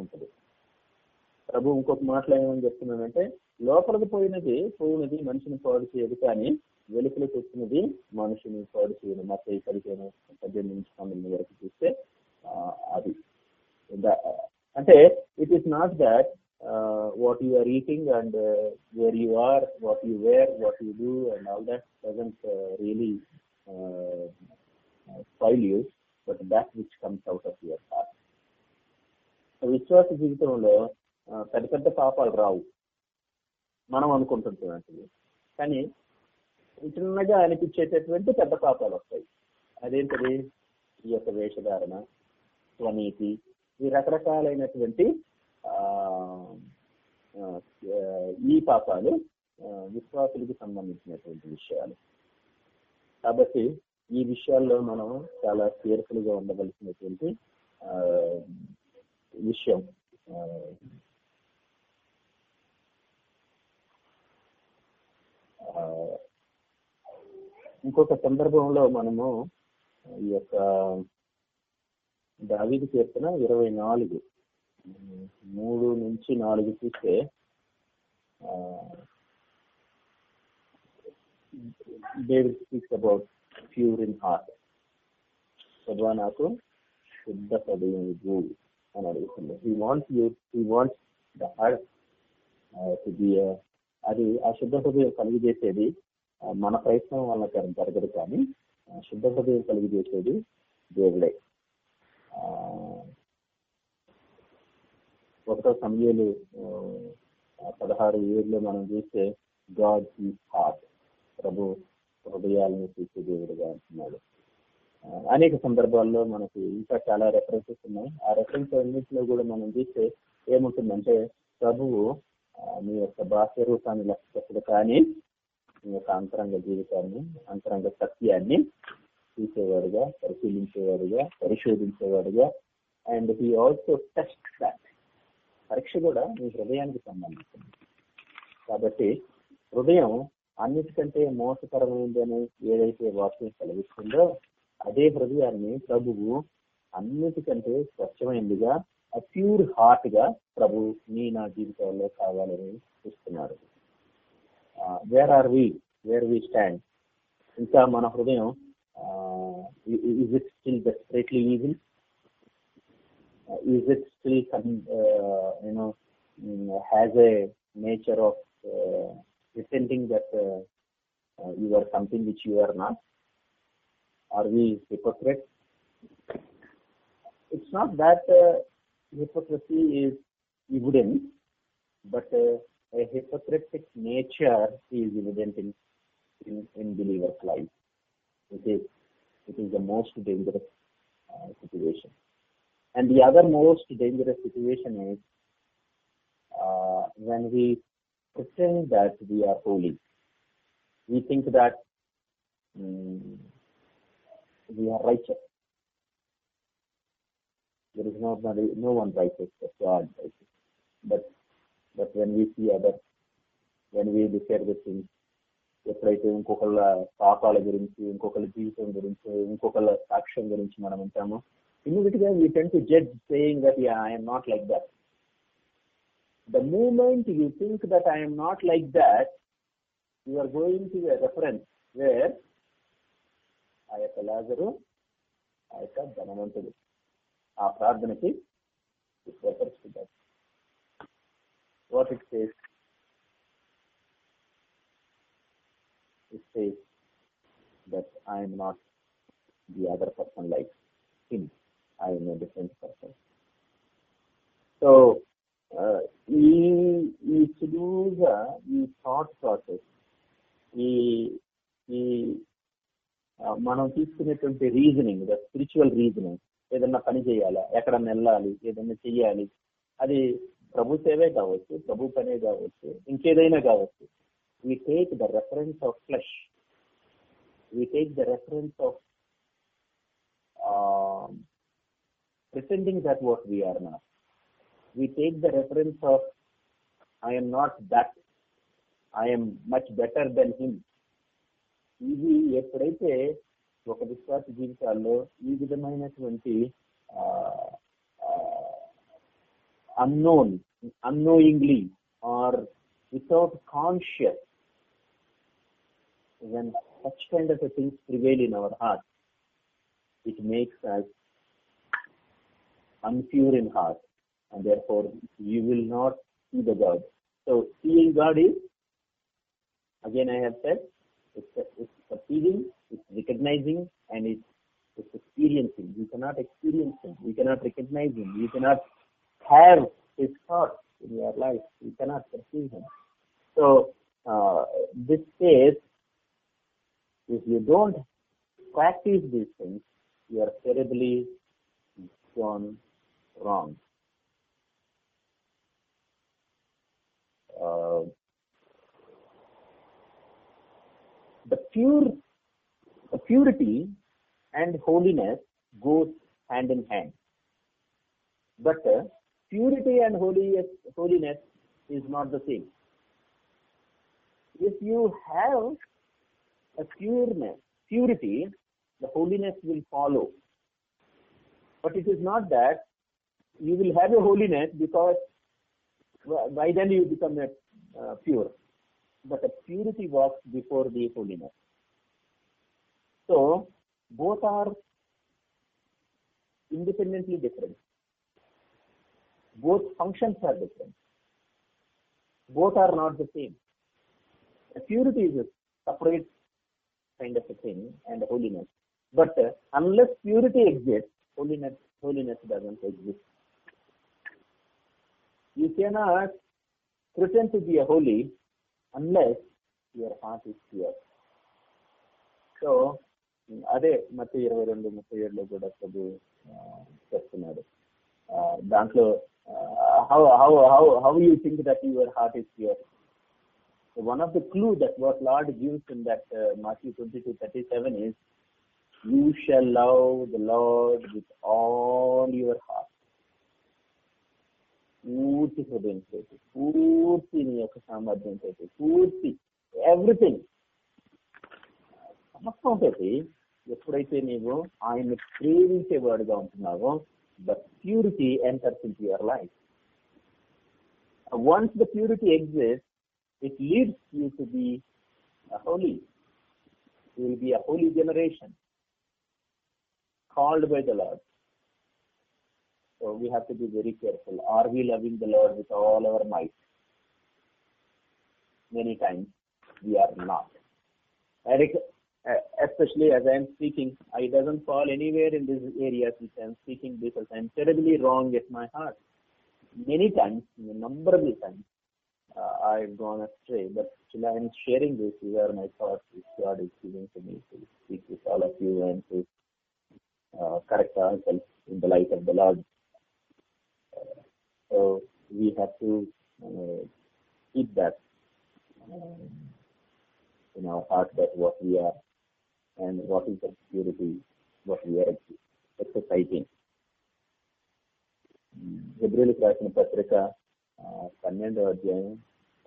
ఉంటుంది. ప్రభు ఇంకొక మాటలు ఏమని చెప్తున్నానంటే లోపలికి పోయినది పోయినది మనిషిని పాడు చేయదు కానీ వెలుపలికి వచ్చినది మనిషిని పాడు చేయదు మా చేయి పదిహేను పద్దెనిమిది నుంచి పంతొమ్మిది వరకు చూస్తే అది. అంటే it is not that what you are eating and where you are what you wear what you do and all that doesn't really file you but that which comes out of your heart విశ్వాస జీవితంలో uh, పెద్ద పెద్ద పాపాలు రావు. మనం అనుకుంటున్నటువంటివి కానీ చిన్నగా అనిపించేటటువంటి పెద్ద పాపాలు వస్తాయి. అదేంటది? ఈ యొక్క వేషధారణ స్వనీతి ఈ రకరకాలైనటువంటి ఈ పాపాలు విశ్వాసులకు సంబంధించినటువంటి విషయాలు. కాబట్టి ఈ విషయాల్లో మనం చాలా కేర్ఫుల్గా ఉండవలసినటువంటి విషయం ఇంకొక సందర్భంలో మనము ఈ యొక్క దావీదు కీర్తన ఇరవై నాలుగు. మూడు నుంచి నాలుగు చూస్తే David speaks about pure in heart ప్రభా నాకు శుద్ధ హృదయం అని అడుగుతుంది. He wants you he wants the heart అది ఆ శుద్ధ హృదయం కలిగజేసేది చేసేది మన ప్రయత్నం వల్ల జరగదు కానీ ఆ, శుద్ధ హృదయం కలిగజేసేది దేవుడే. ఒకటో సమయాలు పదహారు ఏళ్ళు మనం చూస్తే గాడ్ ఈ హార్ట్ ప్రభు హృదయాలను చూసే దేవుడుగా అంటున్నాడు. అనేక సందర్భాల్లో మనకి ఇంకా చాలా రెఫరెన్సెస్ ఉన్నాయి. ఆ రెఫరెన్స్ అన్నింటిలో కూడా మనం చూస్తే ఏముంటుందంటే ప్రభువు మీ యొక్క బాహ్య రూపాన్ని లక్ష్యపెట్టడు కానీ మీ యొక్క అంతరంగ జీవితాన్ని అంతరంగ సత్యాన్ని చూసేవాడుగా పరిశీలించేవాడుగా పరిశోధించేవాడుగా. And he also test that పరీక్ష కూడా మీ హృదయానికి సంబంధించింది. కాబట్టి హృదయం అన్నిటికంటే మోసకరమైందని ఏదైతే వాక్యం కలిగిస్తుందో అదే హృదయాన్ని ప్రభువు అన్నిటికంటే స్వచ్ఛమైనదిగా అప్యూర్ హార్ట్గా ప్రభు నీ నా జీవితాల్లో కావాలని చూస్తున్నాడు. Where are we where we stand ఇంకా మన హృదయం Is it still desperately evil? Is it still some, uh, you know, mm, has a nature of uh, pretending that uh, you are something which you are not? Are we hypocrites? It's not that hypocrisy is evident, but a hypocritic nature is evident in, in, in believer's life. It is it is the most dangerous uh, situation. And the other most dangerous situation is uh, when we pretend that we are holy. We think that mm, we are righteous. There is no, no one righteous but God righteous. But, but when we see others, when we look at the things, ఎప్పుడైతే ఇంకొకళ్ళ పాపాల గురించి ఇంకొకళ్ళ జీవితం గురించి ఇంకొకళ్ళ సాక్ష్యం గురించి మనం ఉంటాము ఉంటామో ఇమీడియట్గా you tend to judge saying that I'm not like that the moment you think that I'm not like that you are going to reference where ఆ యొక్క లాజరు ఆ యొక్క ధనవంతుడు ఆ ప్రార్థనకి reference what it says it says that I'm not the other person like him I'm a different person so ఈ ఈ సులువుగా ఈ థాట్ ప్రాసెస్ ఈ ఈ మనం తీసుకునేటువంటి రీజనింగ్ ద స్పిరిచువల్ రీజనింగ్ ఏదన్నా పని చేయాలా ఎక్కడన్నా వెళ్ళాలి ఏదన్నా చెయ్యాలి అది ప్రభు సేవే కావచ్చు ప్రభు పనే కావచ్చు ఇంకేదైనా కావచ్చు. we take the reference of flesh. We take the reference of um, pretending that what we are not. We take the reference of I am not that. I am much better than him. ఇది ఎప్పుడైతే ఒక విశ్వాస జీవితాల్లో ఈ విధమైనటువంటి unknown annoyingly are without conscious when such kind of a things prevail in our heart, it makes us unpure in heart, and therefore you will not see the God. So seeing God is, again I have said, it's, it's perceiving, it's recognizing, and it's, it's experiencing. You cannot experience Him, you cannot recognize Him, you cannot have His thoughts in your life, you cannot perceive Him. So uh, this says if you don't practice these things, you are terribly gone wrong. Uh, the pure, the purity and holiness goes hand in hand. But uh, purity and holiness, holiness is not the same. If you have a pureness, purity, the holiness will follow. But it is not that you will have a holiness because by then you become a, uh, pure. But a purity walks before the holiness. So both are independently different. Both functions are different. Both are not the same. A purity is a separate kind of a thing and holiness. But uh, unless purity exists, holiness holiness doesn't exist. You cannot pretend to be a holy unless your heart is pure. So అదే మత ఇరవై రెండు ముప్పై ఏడులో కూడా ప్రభు చెప్తున్నాడు దాంట్లో how how how how you think that your heart is pure one of the clue that what Lord gives in that uh, Matthew 22, 37 is, you shall love the Lord with all your heart. పూర్తి హృదయంతో పూర్తి నీ యొక్క సామర్థ్యంతో పూర్తి everything సమస్తంతో ఎప్పుడైతే నీవు ఆయన్ని ప్రేమించేవాడుగా ఉంటున్నావో the purity enters in your life once the purity exist it leads you to be a holy. You will be a holy generation called by the Lord. So we have to be very careful. Are we loving the Lord with all our might? Many times we are not. Uh, especially as I am speaking, I doesn't fall anywhere in these areas which I am speaking because I am terribly wrong at my heart. Many times, innumerable times, uh, I've gone astray, but still I am sharing this. These are my thoughts which God is giving to me to speak with all of you and to uh, correct ourselves in the light of the Lord. Uh, so we have to uh, keep that um, in our heart that what we are and what is the purity, what we are ex- exercising. హెబ్రిలకు రాసిన పత్రిక ఆ, పన్నెండో అధ్యాయం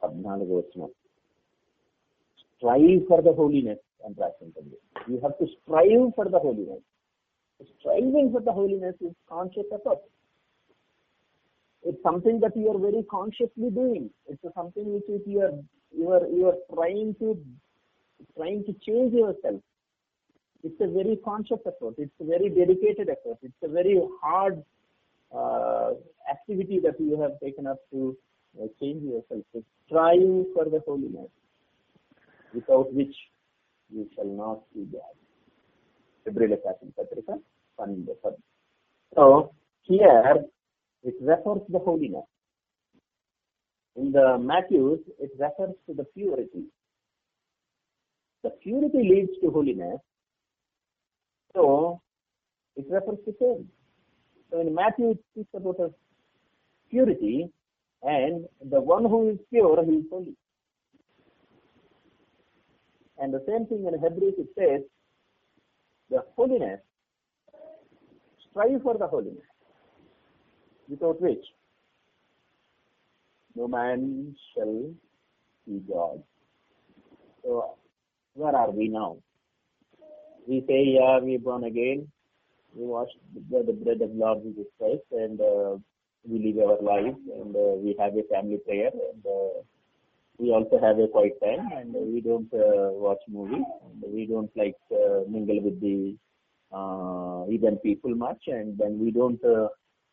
పద్నాలుగు వచ్చిన strive for the holiness అని రాసి ఉంటుంది you have to strive for the holiness striving for the holiness is conscious effort it's something that you are very consciously doing. It's something which is you are you are you are trying to trying to change yourself. It's a very conscious effort. It's a very dedicated effort. It's a very hard uh, activity that you have taken up to uh, change yourself, to strive for the holiness, without which you shall not be God. Febrile Passion Patrika, So, here it refers to the holiness. In the Matthews, it refers to the purity. The purity leads to holiness. So, it refers to sin. So in Matthew, it speaks about a purity, and the one who is pure, he is holy. And the same thing in Hebrews, it says, the holiness, strive for the holiness without which no man shall see God. So, where are we now? We say, yeah, we're born again. We wash the, bread of Lord Jesus Christ and uh, we live our lives and uh, we have a family prayer and uh, we also have a quiet time and we don't uh, watch movies and we don't like mingle with the heathen people much and then we don't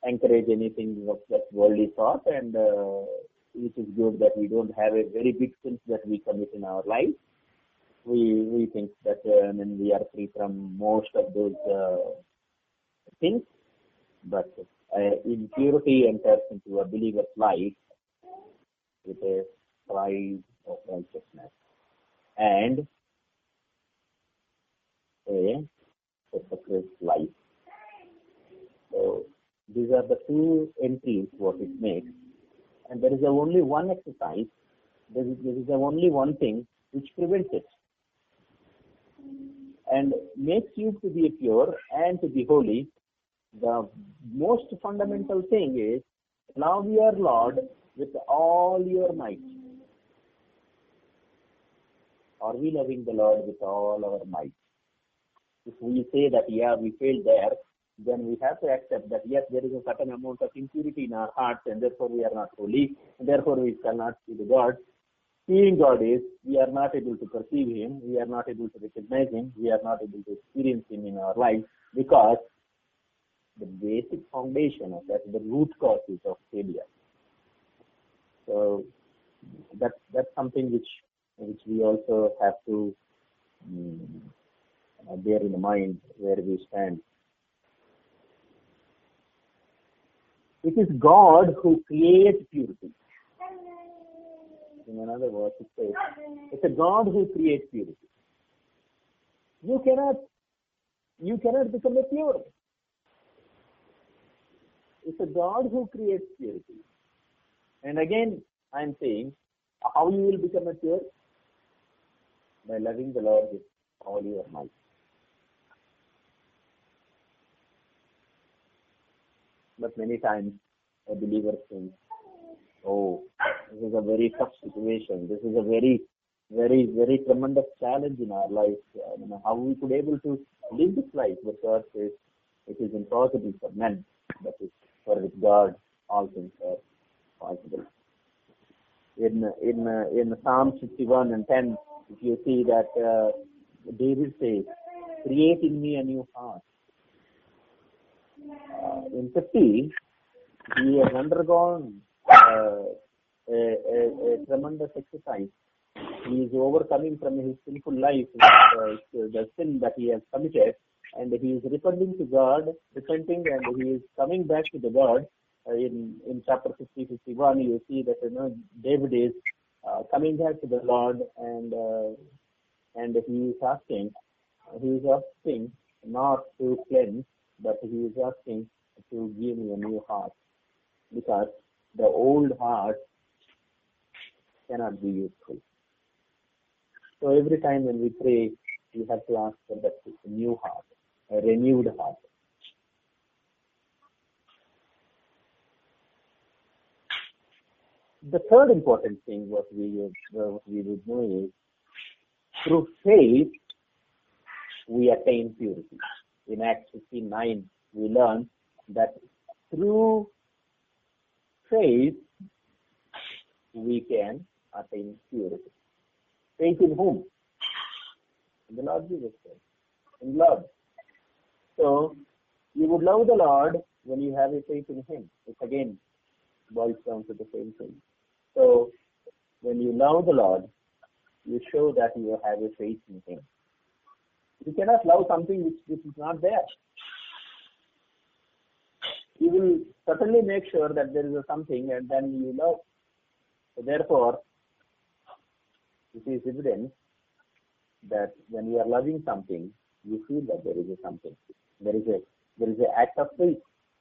encourage anything of that worldly thought and which is good that we don't have a very big sins that we commit in our life. We we think that uh, then we are free from most of those uh, things, but uh, impurity enters into a believer's life with a pride of righteousness and a separate life. So these are the two entries what it makes and there is only one exercise there is, there is only one thing which prevents it and makes you to be pure and to be holy the most fundamental thing is love your lord with all your might are we loving the lord with all our might if we say that yeah we failed there then we have to accept that yes, there is a certain amount of impurity in our hearts, and therefore we are not holy, and therefore we cannot see the God. Seeing God is we are not able to perceive Him, we are not able to recognize Him, we are not able to experience Him in our lives because the basic foundation of that, the root causes of failure. So that that's something which which we also have to um, bear in mind where we stand. It is God who creates purity. In another words, it says, it's a God who creates purity. You cannot, you cannot become a pure. It's a God who creates purity. And again, I'm saying, how you will become a pure? By loving the Lord with all your might. But many times a believer thinks, oh, this is a very tough situation. This is a very, very, very tremendous challenge in our life. I how we could able to live this life. But God says it is impossible for men, but it's for with God all things are possible. In in in Psalm 61 and 10, if you see that uh, David says, "Create in me a new heart." uh, in 50, he has undergone uh, a, a, a tremendous exercise he is overcoming from his sinful life, uh, the sin that he has committed, and he is repenting to God, repenting, and he is coming back to the God. Uh, in in chapter 50, 51, you see that you know David is uh, coming back to the Lord, and uh, and he is asking, he is asking not to cleanse, but he is asking to give me a new heart, because the old heart cannot be useful. So every time when we pray, we have to ask for that new heart, renewed heart. The third important thing what we would, we would know is through faith we attain purity. In Acts 59, we learn that through faith we can attain purity. Faith in whom? In the Lord Jesus Christ. In love. So you would love the Lord when you have a faith in Him. It again boils down to the same thing. So when you love the Lord, you show that you have a faith in Him. You cannot love something which, which is not there. You will certainly make sure that there is a something and then you love. So therefore, it is evident that when you are loving something, you feel that there is a something There is a there is an act of faith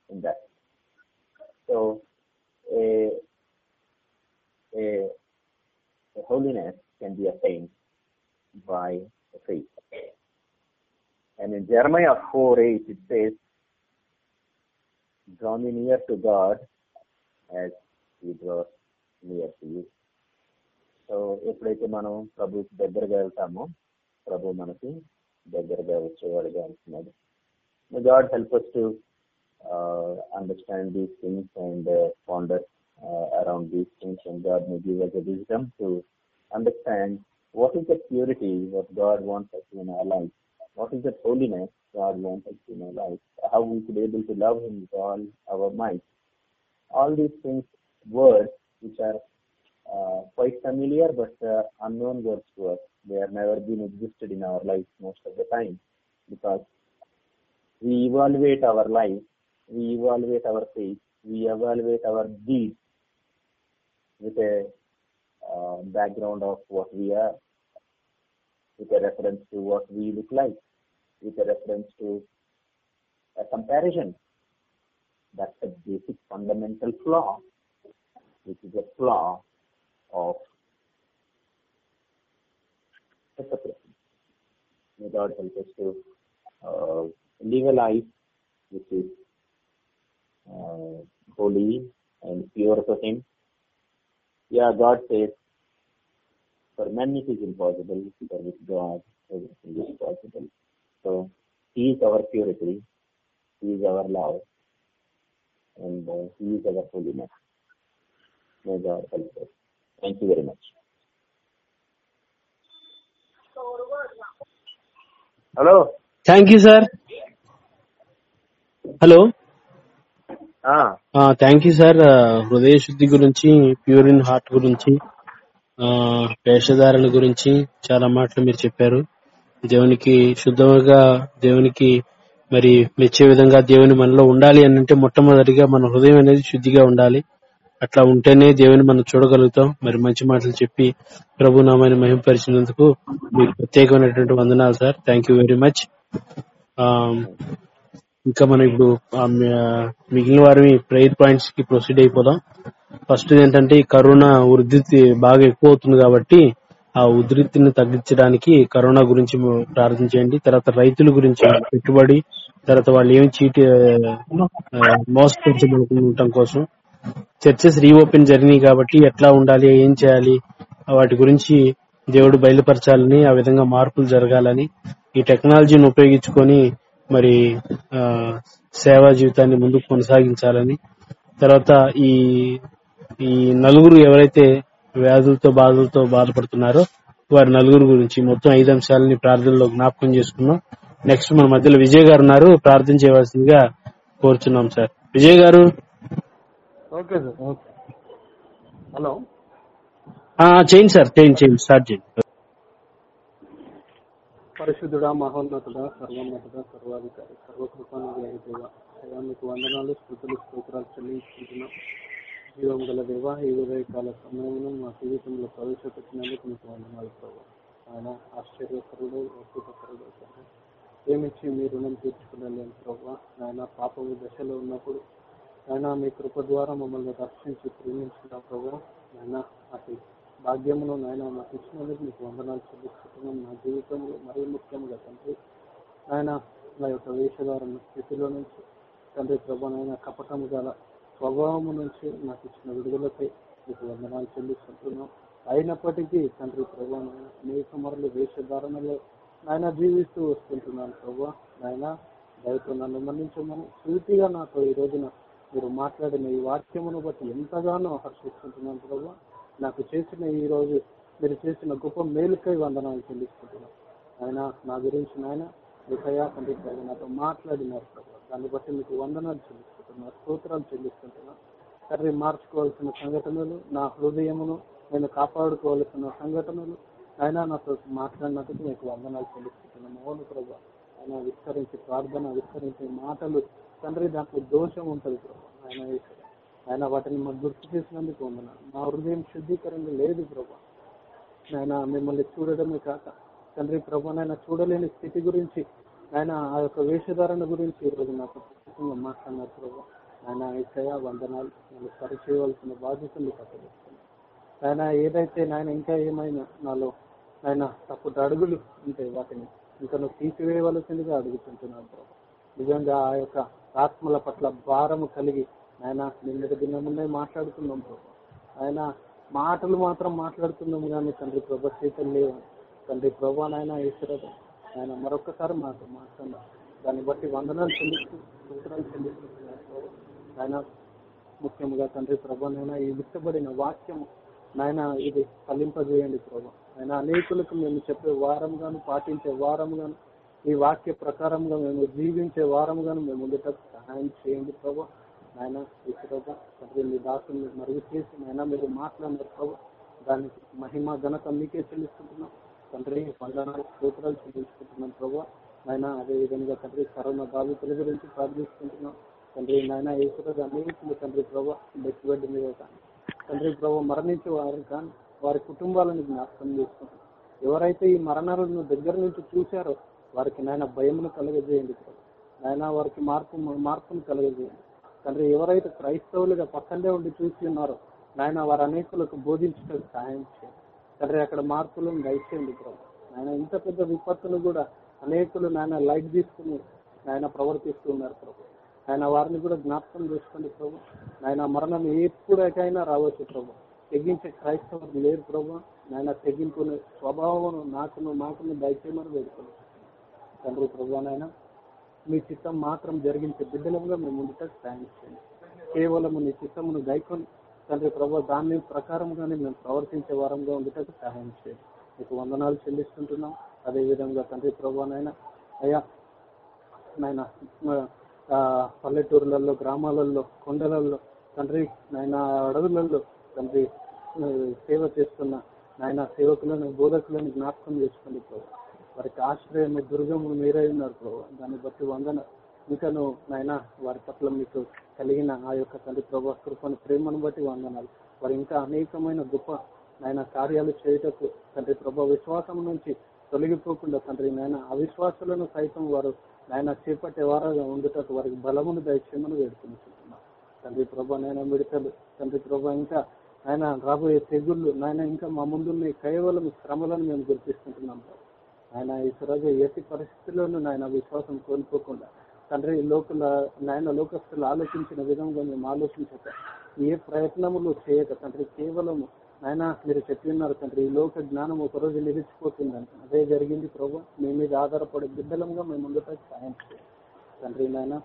in that. So a, a, a holiness can be attained by faith. And in Jeremiah 4 8 it says, Draw me near to God as he draws near to you. So ఎప్పుడైతే మనం ప్రభుకి దగ్గరగా వెళ్తామో ప్రభు మనకి దగ్గరగా వచ్చేవాడుగా అంటున్నాడు May God help us to uh, understand these things and uh, ponder uh, around these things, and God may give us the wisdom to understand what is the purity that God wants us in our life, what is the holiness God wants us in our life, how we should be able to love Him with all our might. All these things, words which are uh, quite familiar but uh, unknown words to us. They have never been existed in our life most of the time because we evaluate our life, we evaluate our faith, we evaluate our deeds with a uh, background of what we are, with a reference to what we look like, with a reference to a comparison. That's a basic fundamental flaw, which is a flaw of hypocrisy. May God help us to uh, legalize, which is uh, holy and pure for Him. Yeah, God says, for man it is impossible, for with God everything is possible. So, He is our purity, He is our love, and uh, He is our holiness. May God help us. Thank you very much. Hello. Thank you, sir. Hello. Thank you sir హృదయ శుద్ధి గురించి pure in heart గురించి ఆ, వేషధారణ గురించి చాలా మాటలు మీరు చెప్పారు. దేవునికి శుద్ధంగా దేవునికి మరి మెచ్చే విధంగా దేవుని మనలో ఉండాలి అని అంటే మొట్టమొదటిగా మన హృదయం అనేది శుద్ధిగా ఉండాలి. అట్లా ఉంటేనే దేవుని మనం చూడగలుగుతాం. మరి మంచి మాటలు చెప్పి ప్రభు నామాన్ని మహింపరిచినందుకు మీకు ప్రత్యేకమైనటువంటి వందనాలు sir thank you very much ఇంకా మనం ఇప్పుడు మిగిలిన వారి ప్రేయర్ పాయింట్స్కి ప్రొసీడ్ అయిపోదాం. ఫస్ట్ ఏంటంటే ఈ కరోనా ఉధృతి బాగా ఎక్కువ అవుతుంది కాబట్టి ఆ ఉధృతిని తగ్గించడానికి కరోనా గురించి ప్రార్థన చేయండి. తర్వాత రైతుల గురించి పెట్టుబడి తర్వాత వాళ్ళు ఏమి చీటి ఆ, మోసపరచబడుకుండటం కోసం. చర్చెస్ రీఓపెన్ జరిగినాయి కాబట్టి ఎట్లా ఉండాలి ఏం చేయాలి వాటి గురించి దేవుడు బయలుపరచాలని ఆ విధంగా మార్పులు జరగాలని ఈ టెక్నాలజీని ఉపయోగించుకొని మరి ఆ, సేవా జీవితాన్ని ముందుకు కొనసాగించాలని. తర్వాత ఈ ఈ నలుగురు ఎవరైతే వ్యాధులతో బాధలతో బాధపడుతున్నారో వారి నలుగురు గురించి మొత్తం ఐదు అంశాలని ప్రార్థనలో జ్ఞాపకం చేసుకున్నాం. నెక్స్ట్ మన మధ్యలో విజయ్ గారు ఉన్నారు. ప్రార్థన చేయవలసిందిగా కోరుచున్నాం సార్. విజయ్ గారు? Okay sir. హలో. ఆ, చేయండి సార్. చేయండి చేయండి. స్టార్ట్ చేయండి. పరిశుద్ధుడా మహోన్నతుడా సర్వోన్నతుడా సర్వాధికారి సర్వకృపానికి దేవ. అయ్యా మీకు వందనాలు స్థుతులు స్తోత్రాలు చెల్లించుకుంటున్నాం. జీవం గల దేవ ఈ ఉదయకాల సమయంలో మా జీవితంలో ప్రవేశపెట్టినందుకు మీకు వందనాలు ప్రభావ ఆయన ఆశ్చర్యకరుడు అద్భుతకరుడు ఏమిచ్చి ప్రేమించి మీ రుణం తీర్చుకునలేని ప్రభావ ఆయన పాపము దశలో ఉన్నప్పుడు ఆయన మీ కృప ద్వారా మమ్మల్ని రక్షించి ప్రేమించిన ప్రభావ ఆయన అతి భాగ్యమును నాయన మాకు ఇచ్చినందుకు మీకు వందనాలు చెల్లిస్తున్నాం. నా జీవితంలో మరీ ముఖ్యంగా తండ్రి ఆయన నా యొక్క వేషధారణ స్థితిలో నుంచి తండ్రి ప్రభానైనా కపటము గల స్వభావము నుంచి నాకు ఇచ్చిన విడుదలపై మీకు వందనాలు చెల్లిస్తుంటున్నాం అయినప్పటికీ తండ్రి ప్రభా అనేక మరలు వేషధారణలో నాయన జీవిస్తూ వస్తుంటున్నాను ప్రభా. నాయన దయతో నన్ను మన్నించమని సూటిగా నాతో ఈ రోజున మీరు మాట్లాడిన ఈ వాక్యమును బట్టి ఎంతగానో హర్షిస్తుంటున్నాను ప్రభా. నాకు చేసిన ఈ రోజు మీరు చేసిన గొప్ప మేలుకై వందనాలు చెల్లిస్తున్నాను. ఆయన నా గురించి నాయన విషయా తండ్రి నాతో మాట్లాడినారు దాన్ని బట్టి మీకు వందనాలు చెల్లిస్తున్నాను స్తోత్రాలు చెల్లిస్తుంటున్నాను తండ్రి మార్చుకోవాల్సిన సంఘటనలు నా హృదయమును నేను కాపాడుకోవాల్సిన సంఘటనలు ఆయన నాతో మాట్లాడినందుకు మీకు వందనాలు చెల్లిస్తున్నాను. మౌన ప్రభు ఆయన విస్తరించి ప్రార్థన విస్తరించే మాటలు తండ్రి దాంట్లో దోషం ఉంటుంది ప్రభు. ఆయన ఆయన వాటిని మాకు గుర్తు చేసినందుకు వందనాలు. మా హృదయం శుద్ధీకరణ లేదు ప్రభు. ఆయన మిమ్మల్ని చూడడమే కాక తండ్రి ప్రభు నాయన చూడలేని స్థితి గురించి ఆయన ఆ యొక్క వేషధారణ గురించి ఈరోజు నాకు ప్రత్యేకంగా మాట్లాడినారు ప్రభు. ఆయన ఇచ్చయ వందనాలు నన్ను సరిచేయవలసిన బాధ్యతలు ఆయన ఏదైతే నాయన ఇంకా ఏమైనా నాలో ఆయన తప్పుడు అడుగులు ఉంటే వాటిని ఇంకా నువ్వు తీసివేయవలసిందిగా అడుగుతుంటున్నాను ప్రభా. నిజంగా ఆ యొక్క ఆత్మల పట్ల భారము కలిగి ఆయన నిన్నటి దినమునే మాట్లాడుతున్నాం ప్రభు. ఆయన మాటలు మాత్రం మాట్లాడుతున్నాము కానీ తండ్రి ప్రభ చేతులు లేవు. తండ్రి ప్రభా నాయన ఈశ్వరద ఆయన మరొకసారి మాతో మాట్లాడారు. దాన్ని బట్టి వందనాలు చెల్లిస్తూ సూత్రాలు ఆయన ముఖ్యంగా తండ్రి ప్రభానైనా ఈ విత్తబడిన వాక్యము నాయన ఇది ఫలింపజేయండి ప్రభా. ఆయన అనేకులకు మేము చెప్పే వారంగాను పాటించే వారంగాను ఈ వాక్య ప్రకారంగా మేము జీవించే వారంగాను మేము ఉండేటప్పుడు సహాయం చేయండి ప్రభా. ఆయన ఈశ్వరగా తండ్రి మీ దాసుని మరుగు చేసి ఆయన మీరు మాట్లాడినారు ప్రభా దానికి మహిమ ఘనత మీకే చెల్లిస్తుంటున్నాం తండ్రి వందనాలు సూత్రాలు చెల్లించుకుంటున్నాం ప్రభా. ఆయన అదే విధంగా తండ్రి కరోనా బాధితుల గురించి ప్రార్థిస్తుంటున్నాం తండ్రి నాయన ఈశ్వరుడు అనేకులు తండ్రి ప్రభా బెట్టుబడి మీద కానీ తండ్రి ప్రభు మరణించే వారు కానీ వారి కుటుంబాలను జ్ఞాపకం చేసుకుంటారు ఎవరైతే ఈ మరణాలను దగ్గర నుంచి చూశారో వారికి నాయన భయమును కలగజేయండి ప్రభు. నాయన వారికి మార్పు మార్పును కలగజేయండి. తండ్రి ఎవరైతే క్రైస్తవులుగా పక్కనే ఉండి చూసి ఉన్నారో నాయన వారు అనేకులకు బోధించడానికి సహాయం చేయండి. తండ్రి అక్కడ మార్పులను దయచేయండి ప్రభు. నాయన ఇంత పెద్ద విపత్తులు కూడా అనేకులు నాయన లైట్ తీసుకుని నాయన ప్రవర్తిస్తున్నారు ప్రభు. ఆయన వారిని కూడా జ్ఞాపకం చేసుకోండి ప్రభు. ఆయన మరణం ఎప్పుడైనా రావచ్చు ప్రభు. తెగించే క్రైస్తవులు లేరు ప్రభు. నాయన తెగింపుని స్వభావం నాకును మాకును దయచేయమని వేడుకోండి తండ్రి ప్రభు నాయన మీ చిత్తం మాత్రం జరిగించే బిడ్డలముగా మేము ముందుట ప్రయాణించండి చేయండి. కేవలం నీ చిత్తమును గైకొని తండ్రి ప్రభు దాని ప్రకారంగానే మేము ప్రవర్తించే వారంగా ఉండేటట్టు సహాయం చేయండి. మీకు వందనాలు చెల్లిస్తుంటున్నాం. అదే విధంగా తండ్రి ప్రభు నాయన అయ్యా నాయన పల్లెటూర్లలో పల్లెటూరులలో గ్రామాలలో కొండలలో తండ్రి నాయన అడవులలో తండ్రి సేవ చేస్తున్న నాయన సేవకులను బోధకులను జ్ఞాపకం చేసుకోండి ప్రభు. వారికి ఆశ్రయం దుర్గము మీరే ఉన్నారు ప్రభు. దాన్ని బట్టి వందన. ఇంకను నాయన వారి పట్ల మీకు కలిగిన ఆ యొక్క తండ్రి ప్రభా కృపను ప్రేమను బట్టి వందనాలు. వారు ఇంకా అనేకమైన గొప్ప నాయన కార్యాలు చేయుటకు తండ్రి ప్రభా విశ్వాసం నుంచి తొలగిపోకుండా తండ్రి నాయన అవిశ్వాసులను సైతం వారు నాయన చేపట్టే వారుగా ఉండటకు వారికి బలమును దయచేయమని వేడుకుంటున్నాం తండ్రి ప్రభా నాయన మిడతలు తండ్రి ప్రభా ఇంకా ఆయన రాబోయే తెగుళ్ళు నాయన ఇంకా మా ముందున్న కేవలం శ్రమలను మేము గుర్తిస్తుంటున్నాం ప్రభు. ఆయన ఈరోజు ఎట్టి పరిస్థితుల్లోనూ నాయన విశ్వాసం కోల్పోకుండా తండ్రి లోకల నాయన లోకస్తులు ఆలోచించిన విధంగా మేము ఆలోచించక ఏ ప్రయత్నములు చేయక తండ్రి కేవలం నాయన మీరు చెప్పిన్నారు తండ్రి ఈ లోక జ్ఞానం ఒక రోజు నిలిచిపోతుందని అదే జరిగింది ప్రభు మీ మీద ఆధారపడే బిడ్డలంగా మేము ముందుట సాయం తండ్రి నాయన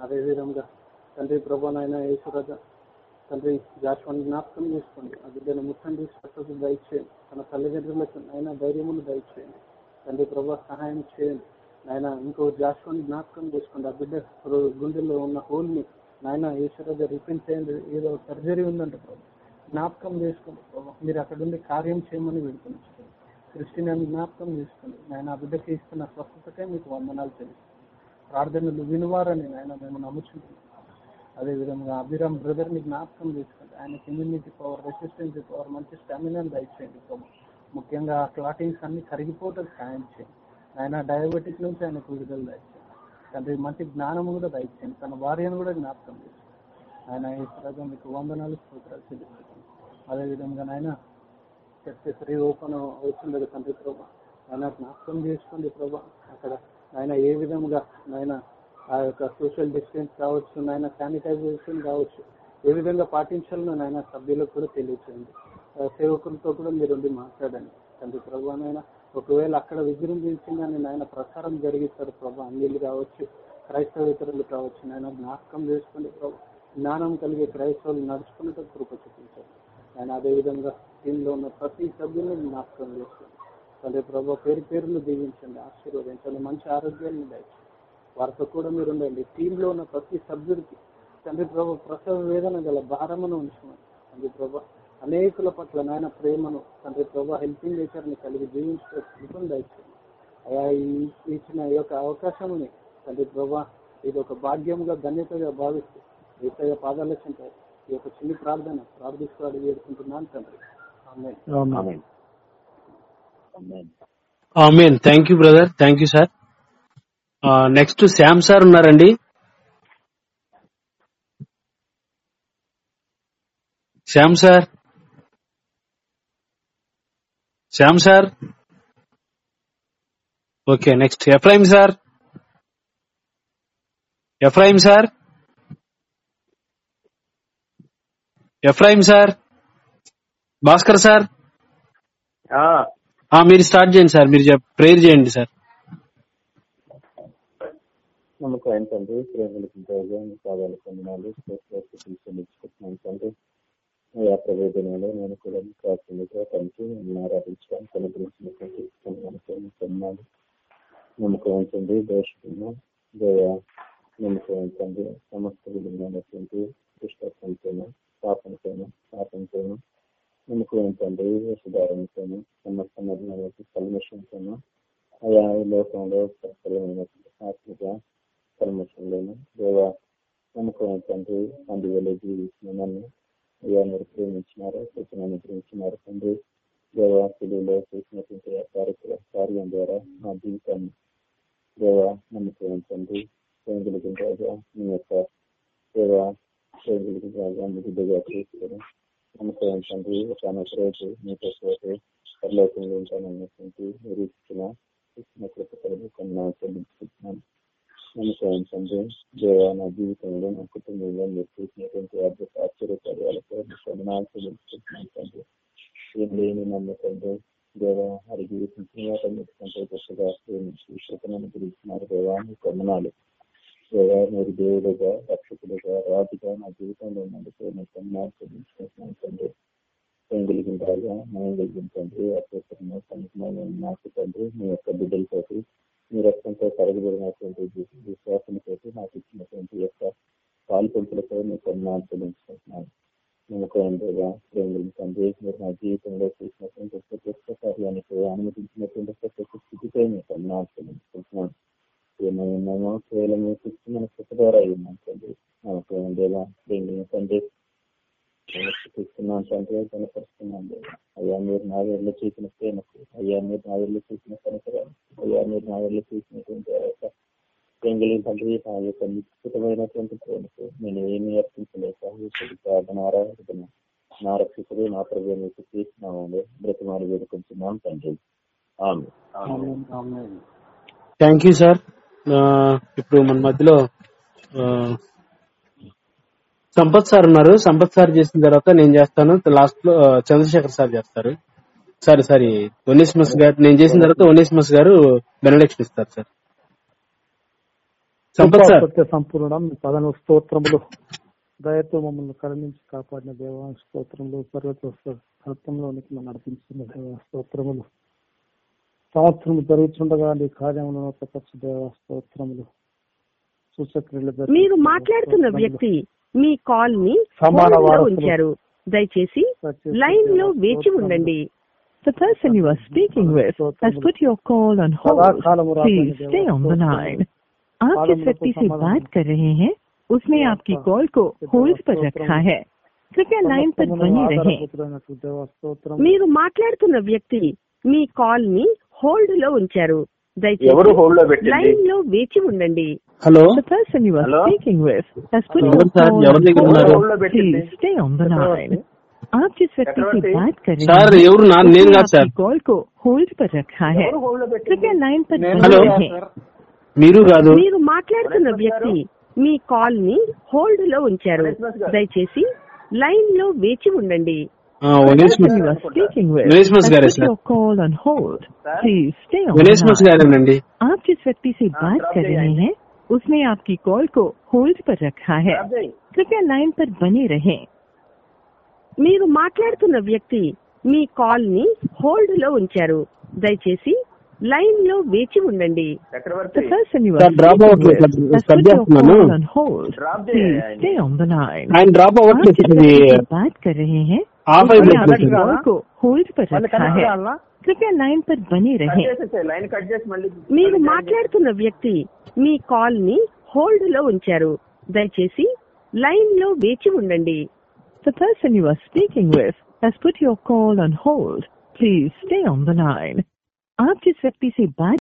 అదే విధంగా తండ్రి ప్రభు నాయన ఈశ్వరజ తండ్రి జాషువాన్ని జ్ఞాపకం చేసుకోండి. ఆ బిడ్డను ముట్టండి స్వస్థత దయచేయండి. తన తల్లిదండ్రులకు నాయన ధైర్యమును దయచేయండి. తండ్రి ప్రభా సహాయం చేయండి. నాయన ఇంకో జాషువాన్ని జ్ఞాపకం చేసుకోండి. ఆ బిడ్డ గుండెల్లో ఉన్న హోల్ని నాయన ఈశ్వరజ రిపెంట్ చేయండి. ఏదో సర్జరీ ఉందంట ప్రభు. జ్ఞాపకం చేసుకోండి మీరు అక్కడ ఉండి కార్యం చేయమని వేడుకొనిచ్చారు క్రిస్టియన్ జ్ఞాపకం చేసుకోండి. నాయన ఆ బిడ్డకి ఇస్తున్న స్వస్థతకే మీకు వందనాలు తెలుసు ప్రార్థనలు వినువారని నాయన మేము నమ్ముచుంటున్నాం అదేవిధంగా అభిరామ్ బ్రదర్ని జ్ఞాపకం చేసుకోండి ఆయనకి ఇమ్యూనిటీ పవర్ రెసిస్టెన్స్ పవర్ మంచి స్టామినా దయచేయండి ప్రభు. ముఖ్యంగా క్లాటింగ్స్ అన్ని కరిగిపోవటం సాయం చేయండి. ఆయన డయాబెటిక్ నుంచి ఆయనకు విడుదల దయచేయండి. తండ్రి మంచి జ్ఞానం కూడా దయచేయండి. తన భార్యను కూడా జ్ఞాపకం చేసుకోండి. ఆయన ఈ ప్రజలు మీకు వందనాలు స్తోత్రాలు చెల్లిస్తున్నాను అదేవిధంగా నాయన చర్చ ఓపెన్ అవుతుంది కదా తండ్రి ప్రభా ఆయన జ్ఞాపకం చేసుకోండి ప్రభా. అక్కడ ఆయన ఏ విధంగా నాయన ఆ యొక్క సోషల్ డిస్టెన్స్ కావచ్చు నాయన శానిటైజేషన్ కావచ్చు ఏ విధంగా పాటించాలో నాయన సభ్యులకు కూడా తెలియచేయండి. సేవకులతో కూడా మీరు ఉండి మాట్లాడండి. తండ్రి ప్రభా నాయన ఒకవేళ అక్కడ విజృంభించిందని నాయన ప్రసారం జరిగిస్తారు ప్రభా అంగీలు కావచ్చు క్రైస్తవేతరులు కావచ్చు నాయన జ్ఞాపకం చేసుకోండి ప్రభా. జ్ఞానం కలిగే క్రైస్తవులు నడుచుకున్నట్టు కృప చూపించారు ఆయన అదేవిధంగా టీంలో ఉన్న ప్రతి సభ్యులను జ్ఞాపకం చేసుకోండి. తండ్రి ప్రభా పేరు పేరును దీవించండి ఆశీర్వదించండి మంచి ఆరోగ్యాన్ని దయచేయండి. వారితో కూడా మీరు ఉండండి టీంలో ఉన్న ప్రతి సభ్యుడికి తండ్రి ప్రభా ప్రసవ వేదన గల భారమును ఉంచమని తండ్రి ప్రభా అనేకుల పట్ల నాయన ప్రేమను తండ్రి ప్రభా హెల్పింగ్ నేచర్ని కలిగి జీవించే కృపను దయచేయండి. అయా ఇచ్చిన ఈ యొక్క అవకాశముని తండ్రి ప్రభా ఇది ఒక భాగ్యముగా ధన్యతగా భావిస్తూ ఏసయ్య పాదాల చెంత ఈ యొక్క చిన్ని ప్రార్థన ప్రార్థిస్తూ వేడుకుంటున్నాను తండ్రి. ఆమె ఆమేన్. Amen. Thank you brother. Thank you sir. Next Shyam sir ఉన్నారండి. Shyam sir Shyam sir okay next Ephraim sir Ephraim sir Ephraim sir Bhaskar sir మీరు స్టార్ట్ చేయండి సార్ మీరు ప్రేయర్ చేయండి సార్ నమ్మకం ఏంటంటే ప్రేమలకు పాదాలు పొందినాలు తీసుకొచ్చుకుంటున్నాను తండ్రి ఆ ప్రవేదనలో నేను కూడా మీ ప్రార్థనగా కలిసి ఆరాధించడానికి అనుగ్రహించినటువంటి పొందాలి నమ్మకం ఏంటండి దోషకున్నా దేవ నమ్మకం ఏంటండి సమస్త విధమైనటువంటి దుష్టత్వంతోనూ పాపంతోనూ పాపంతోనూ నమ్మకం ఏంటండి వేషధారణతోనూ సమస్త సమస్తమైనటువంటి కల్మషంతోనూ అయా ఈ లోకంలో సఫలమైనటువంటి ఆత్మగా కల్మషంలోను దేవ నమ్మకం ఏంటంటే అందువల్ల జీవించిన అయ్యా మీరు ప్రేమించినారు సూచన అనుగ్రహించినారు తండ్రి. దేవ తెలుగులో చేసినటువంటి కార్యక్రమ కార్యం ద్వారా మా జీవితాన్ని దేవ నమ్మకం తండ్రి ప్రేమికులకి రాజా మీ యొక్క దేవ ప్రేమికులకి రాజా మీ బిడ్డగా చేసుకోవడం నమ్మకం తండ్రి ఒక అనేక రోజు మీతో పోతే పరలోకంలో ఉంటానన్నటువంటి మీరు ఇచ్చిన ఇచ్చిన కృపకలను కొన్ని చెల్లించుకుంటున్నాను. నమ్మకం ఏంటంటే నా జీవితంలో నా కుటుంబంలో మీరు చూసినటువంటి అద్భుత ఆశ్చర్యకార్యాలకు వందనాలు చెల్లించుకుంటున్నాను తండ్రి ఏం లేని నమ్మకండి దేవా దేవ జీవితం వాటన్నిటికంటే గొప్పగా ప్రేమించి గురించినారు దేవా మీకు వందనాలు దేవా మీరు దేవుడుగా రక్షకుడుగా రాజుగా నా జీవితంలో ఉన్నందుకు మీకు వందనాలు చెల్లించుకుంటున్నాను తండ్రి ప్రేమ కలిగిన రాజా మనం కలిగిన తండ్రి అత్యవసరమైన సన్నిహితమైన నాకు తండ్రి మీ యొక్క బిడ్డలతోటి మీ రక్తంతో కరగబడినటువంటి విశ్వాసంతో నాకు ఇచ్చినటువంటి యొక్క పాల్పొంపులతో మీకు వందనాలు చెల్లించుకుంటున్నాను నమ్మకం దేవా ప్రేమ తండ్రి మీరు నా జీవితంలో చేసినటువంటి ప్రతి ఒక్క కార్యానికి అనుమతించినటువంటి ప్రతి ఒక్క స్థితిపై మీకు వందనాలు చెల్లించుకుంటున్నాను ఏమైనామో కేవలం మీ క్రిస్తున్న కృప ద్వారా అయ్యింది నమ్మకం ఉండేలా ప్రేమ తండ్రి తండ్రి దేవా అయ్యా మీరు నా వెళ్ళ చూసిన ప్రేమకు అయ్యా మీరు నా వెళ్ళ చూసిన కనపరాలు అయ్యా మీరు నా వెళ్ళ చూసినటువంటి ప్రేంగులు తండ్రి ఆ యొక్క నిశ్చితమైనటువంటి ప్రేమకు నేను ఏమీ అర్పించలేక ప్రార్థన ఆరాధన నా రక్షకుడు నా ప్రభు మీకు తీసుకున్నామండి బ్రతమాలు వేడుకుంటున్నాం తండ్రి. ఆమె థ్యాంక్ యూ సార్. ఇప్పుడు మన మధ్యలో సంపత్ సార్ ఉన్నారు. సంపత్ సార్ చేసిన తర్వాత నేను చేస్తాను. లాస్ట్లో చంద్రశేఖర్ సార్ చేస్తారు. సారీ సారీ ఒనేసిమస్ గారు నేను చేసిన తర్వాత ఒనేసిమస్ గారు బెనడక్షన్ ఇస్తారు సార్ సంపత్ సార్. సత్య సంపూర్ణ పదన స్తోత్రములు. దయతో మమ్మల్ని కరుణించి కాపాడిన దేవా స్తోత్రములు. పర్వత సత్యంలోనికి మనం నడిపించిన దేవా స్తోత్రములు. సంవత్సరం జరుగుతుండగా నీ కార్యములను ప్రపంచ దేవా స్తోత్రములు. సూచక్రియలు మీరు మాట్లాడుతున్న. వ్యక్తి మీ కాల్ ని సమాన హోల్డ్ లో వారసులు ఉంచారు దయచేసి దయచేసి లైన్ లో దేవా వేచి స్తోత్రములు. ఉండండి The person you are speaking with has put your call on hold. సదాకాలము రాబోయే Please దేవా stay on the స్తోత్రములు. line. आप जिस कालम व्यक्ति को से समाधान बात कर रहे हैं उसने आपकी कॉल को होल्ड पर रखा है कृपया लाइन पर సమస్తమును बने रहें ఆధారభూతుడైనటువంటి దేవా స్తోత్రం మీరు మాట్లాడుతున్న వ్యక్తి మీ కాల్ ని హోల్డ్ లో ఉంచారు ఎవరు దయచేసి హోల్డ్ లో పెట్టింది లైన్ లో వేచి ఉండండి hello The person you are Hello? speaking with has put Hello, your sir. call ఎవరి on దగ్గర hold. ఉన్నారు? హోల్డ్ లో పెట్టింది Please stay on the line. आप जिस व्यक्ति से चक्रवर्ती? बात कर रहे సార్ हैं ఎవరు నా నేను उसने కాదు సార్ आपकी कॉल को होल्ड पर रखा है ఎవరు హోల్డ్ లో పెట్టింది कृपया लाइन पर నేను बने Hello? रहें మీరు కాదు మీరు మాట్లాడుతున్న వ్యక్తి మీ కాల్ ని హోల్డ్ లో ఉంచారు దయచేసి లైన్ లో వేచి ఉండండి ఆ, Onesimus person you are speaking with Onesmus has గారే put sir your call on hold. Please stay on the Onesimus line. గారేనండి आप जिस व्यक्ति से बात कर रहे हैं उसने आपकी कॉल को होल्ड पर रखा है कृपया लाइन पर बने रहें మీరు మాట్లాడుతున్న వ్యక్తి మీ కాల్ ని హోల్డ్ లో ఉంచారు దయచేసి లైన్ లో వేచి ఉండండి The Chakravarthi person you Sir, are drop speaking out with with the has put your subject, Manu. call on hold. Drop Please చేయండి stay on the line. ఆయన డ్రాప్ आप అవ్వట్లేదు जिस ఇది व्यक्ति से बात कर रहे हैं ఆఫ్ उसने అయిపోతుంది आपकी कॉल को होल्ड पर रखा है कृपया लाइन पर बने కట్ रहें చేసేసే లైన్ కట్ చేసి మళ్ళీ మీరు మాట్లాడుతున్న వ్యక్తి మీ కాల్ ని హోల్డ్ లో ఉంచారు దయచేసి లైన్ లో వేచి ఉండండి The person you are speaking with has put your call on hold. Please stay on the line. आप जिस व्यक्ति से बात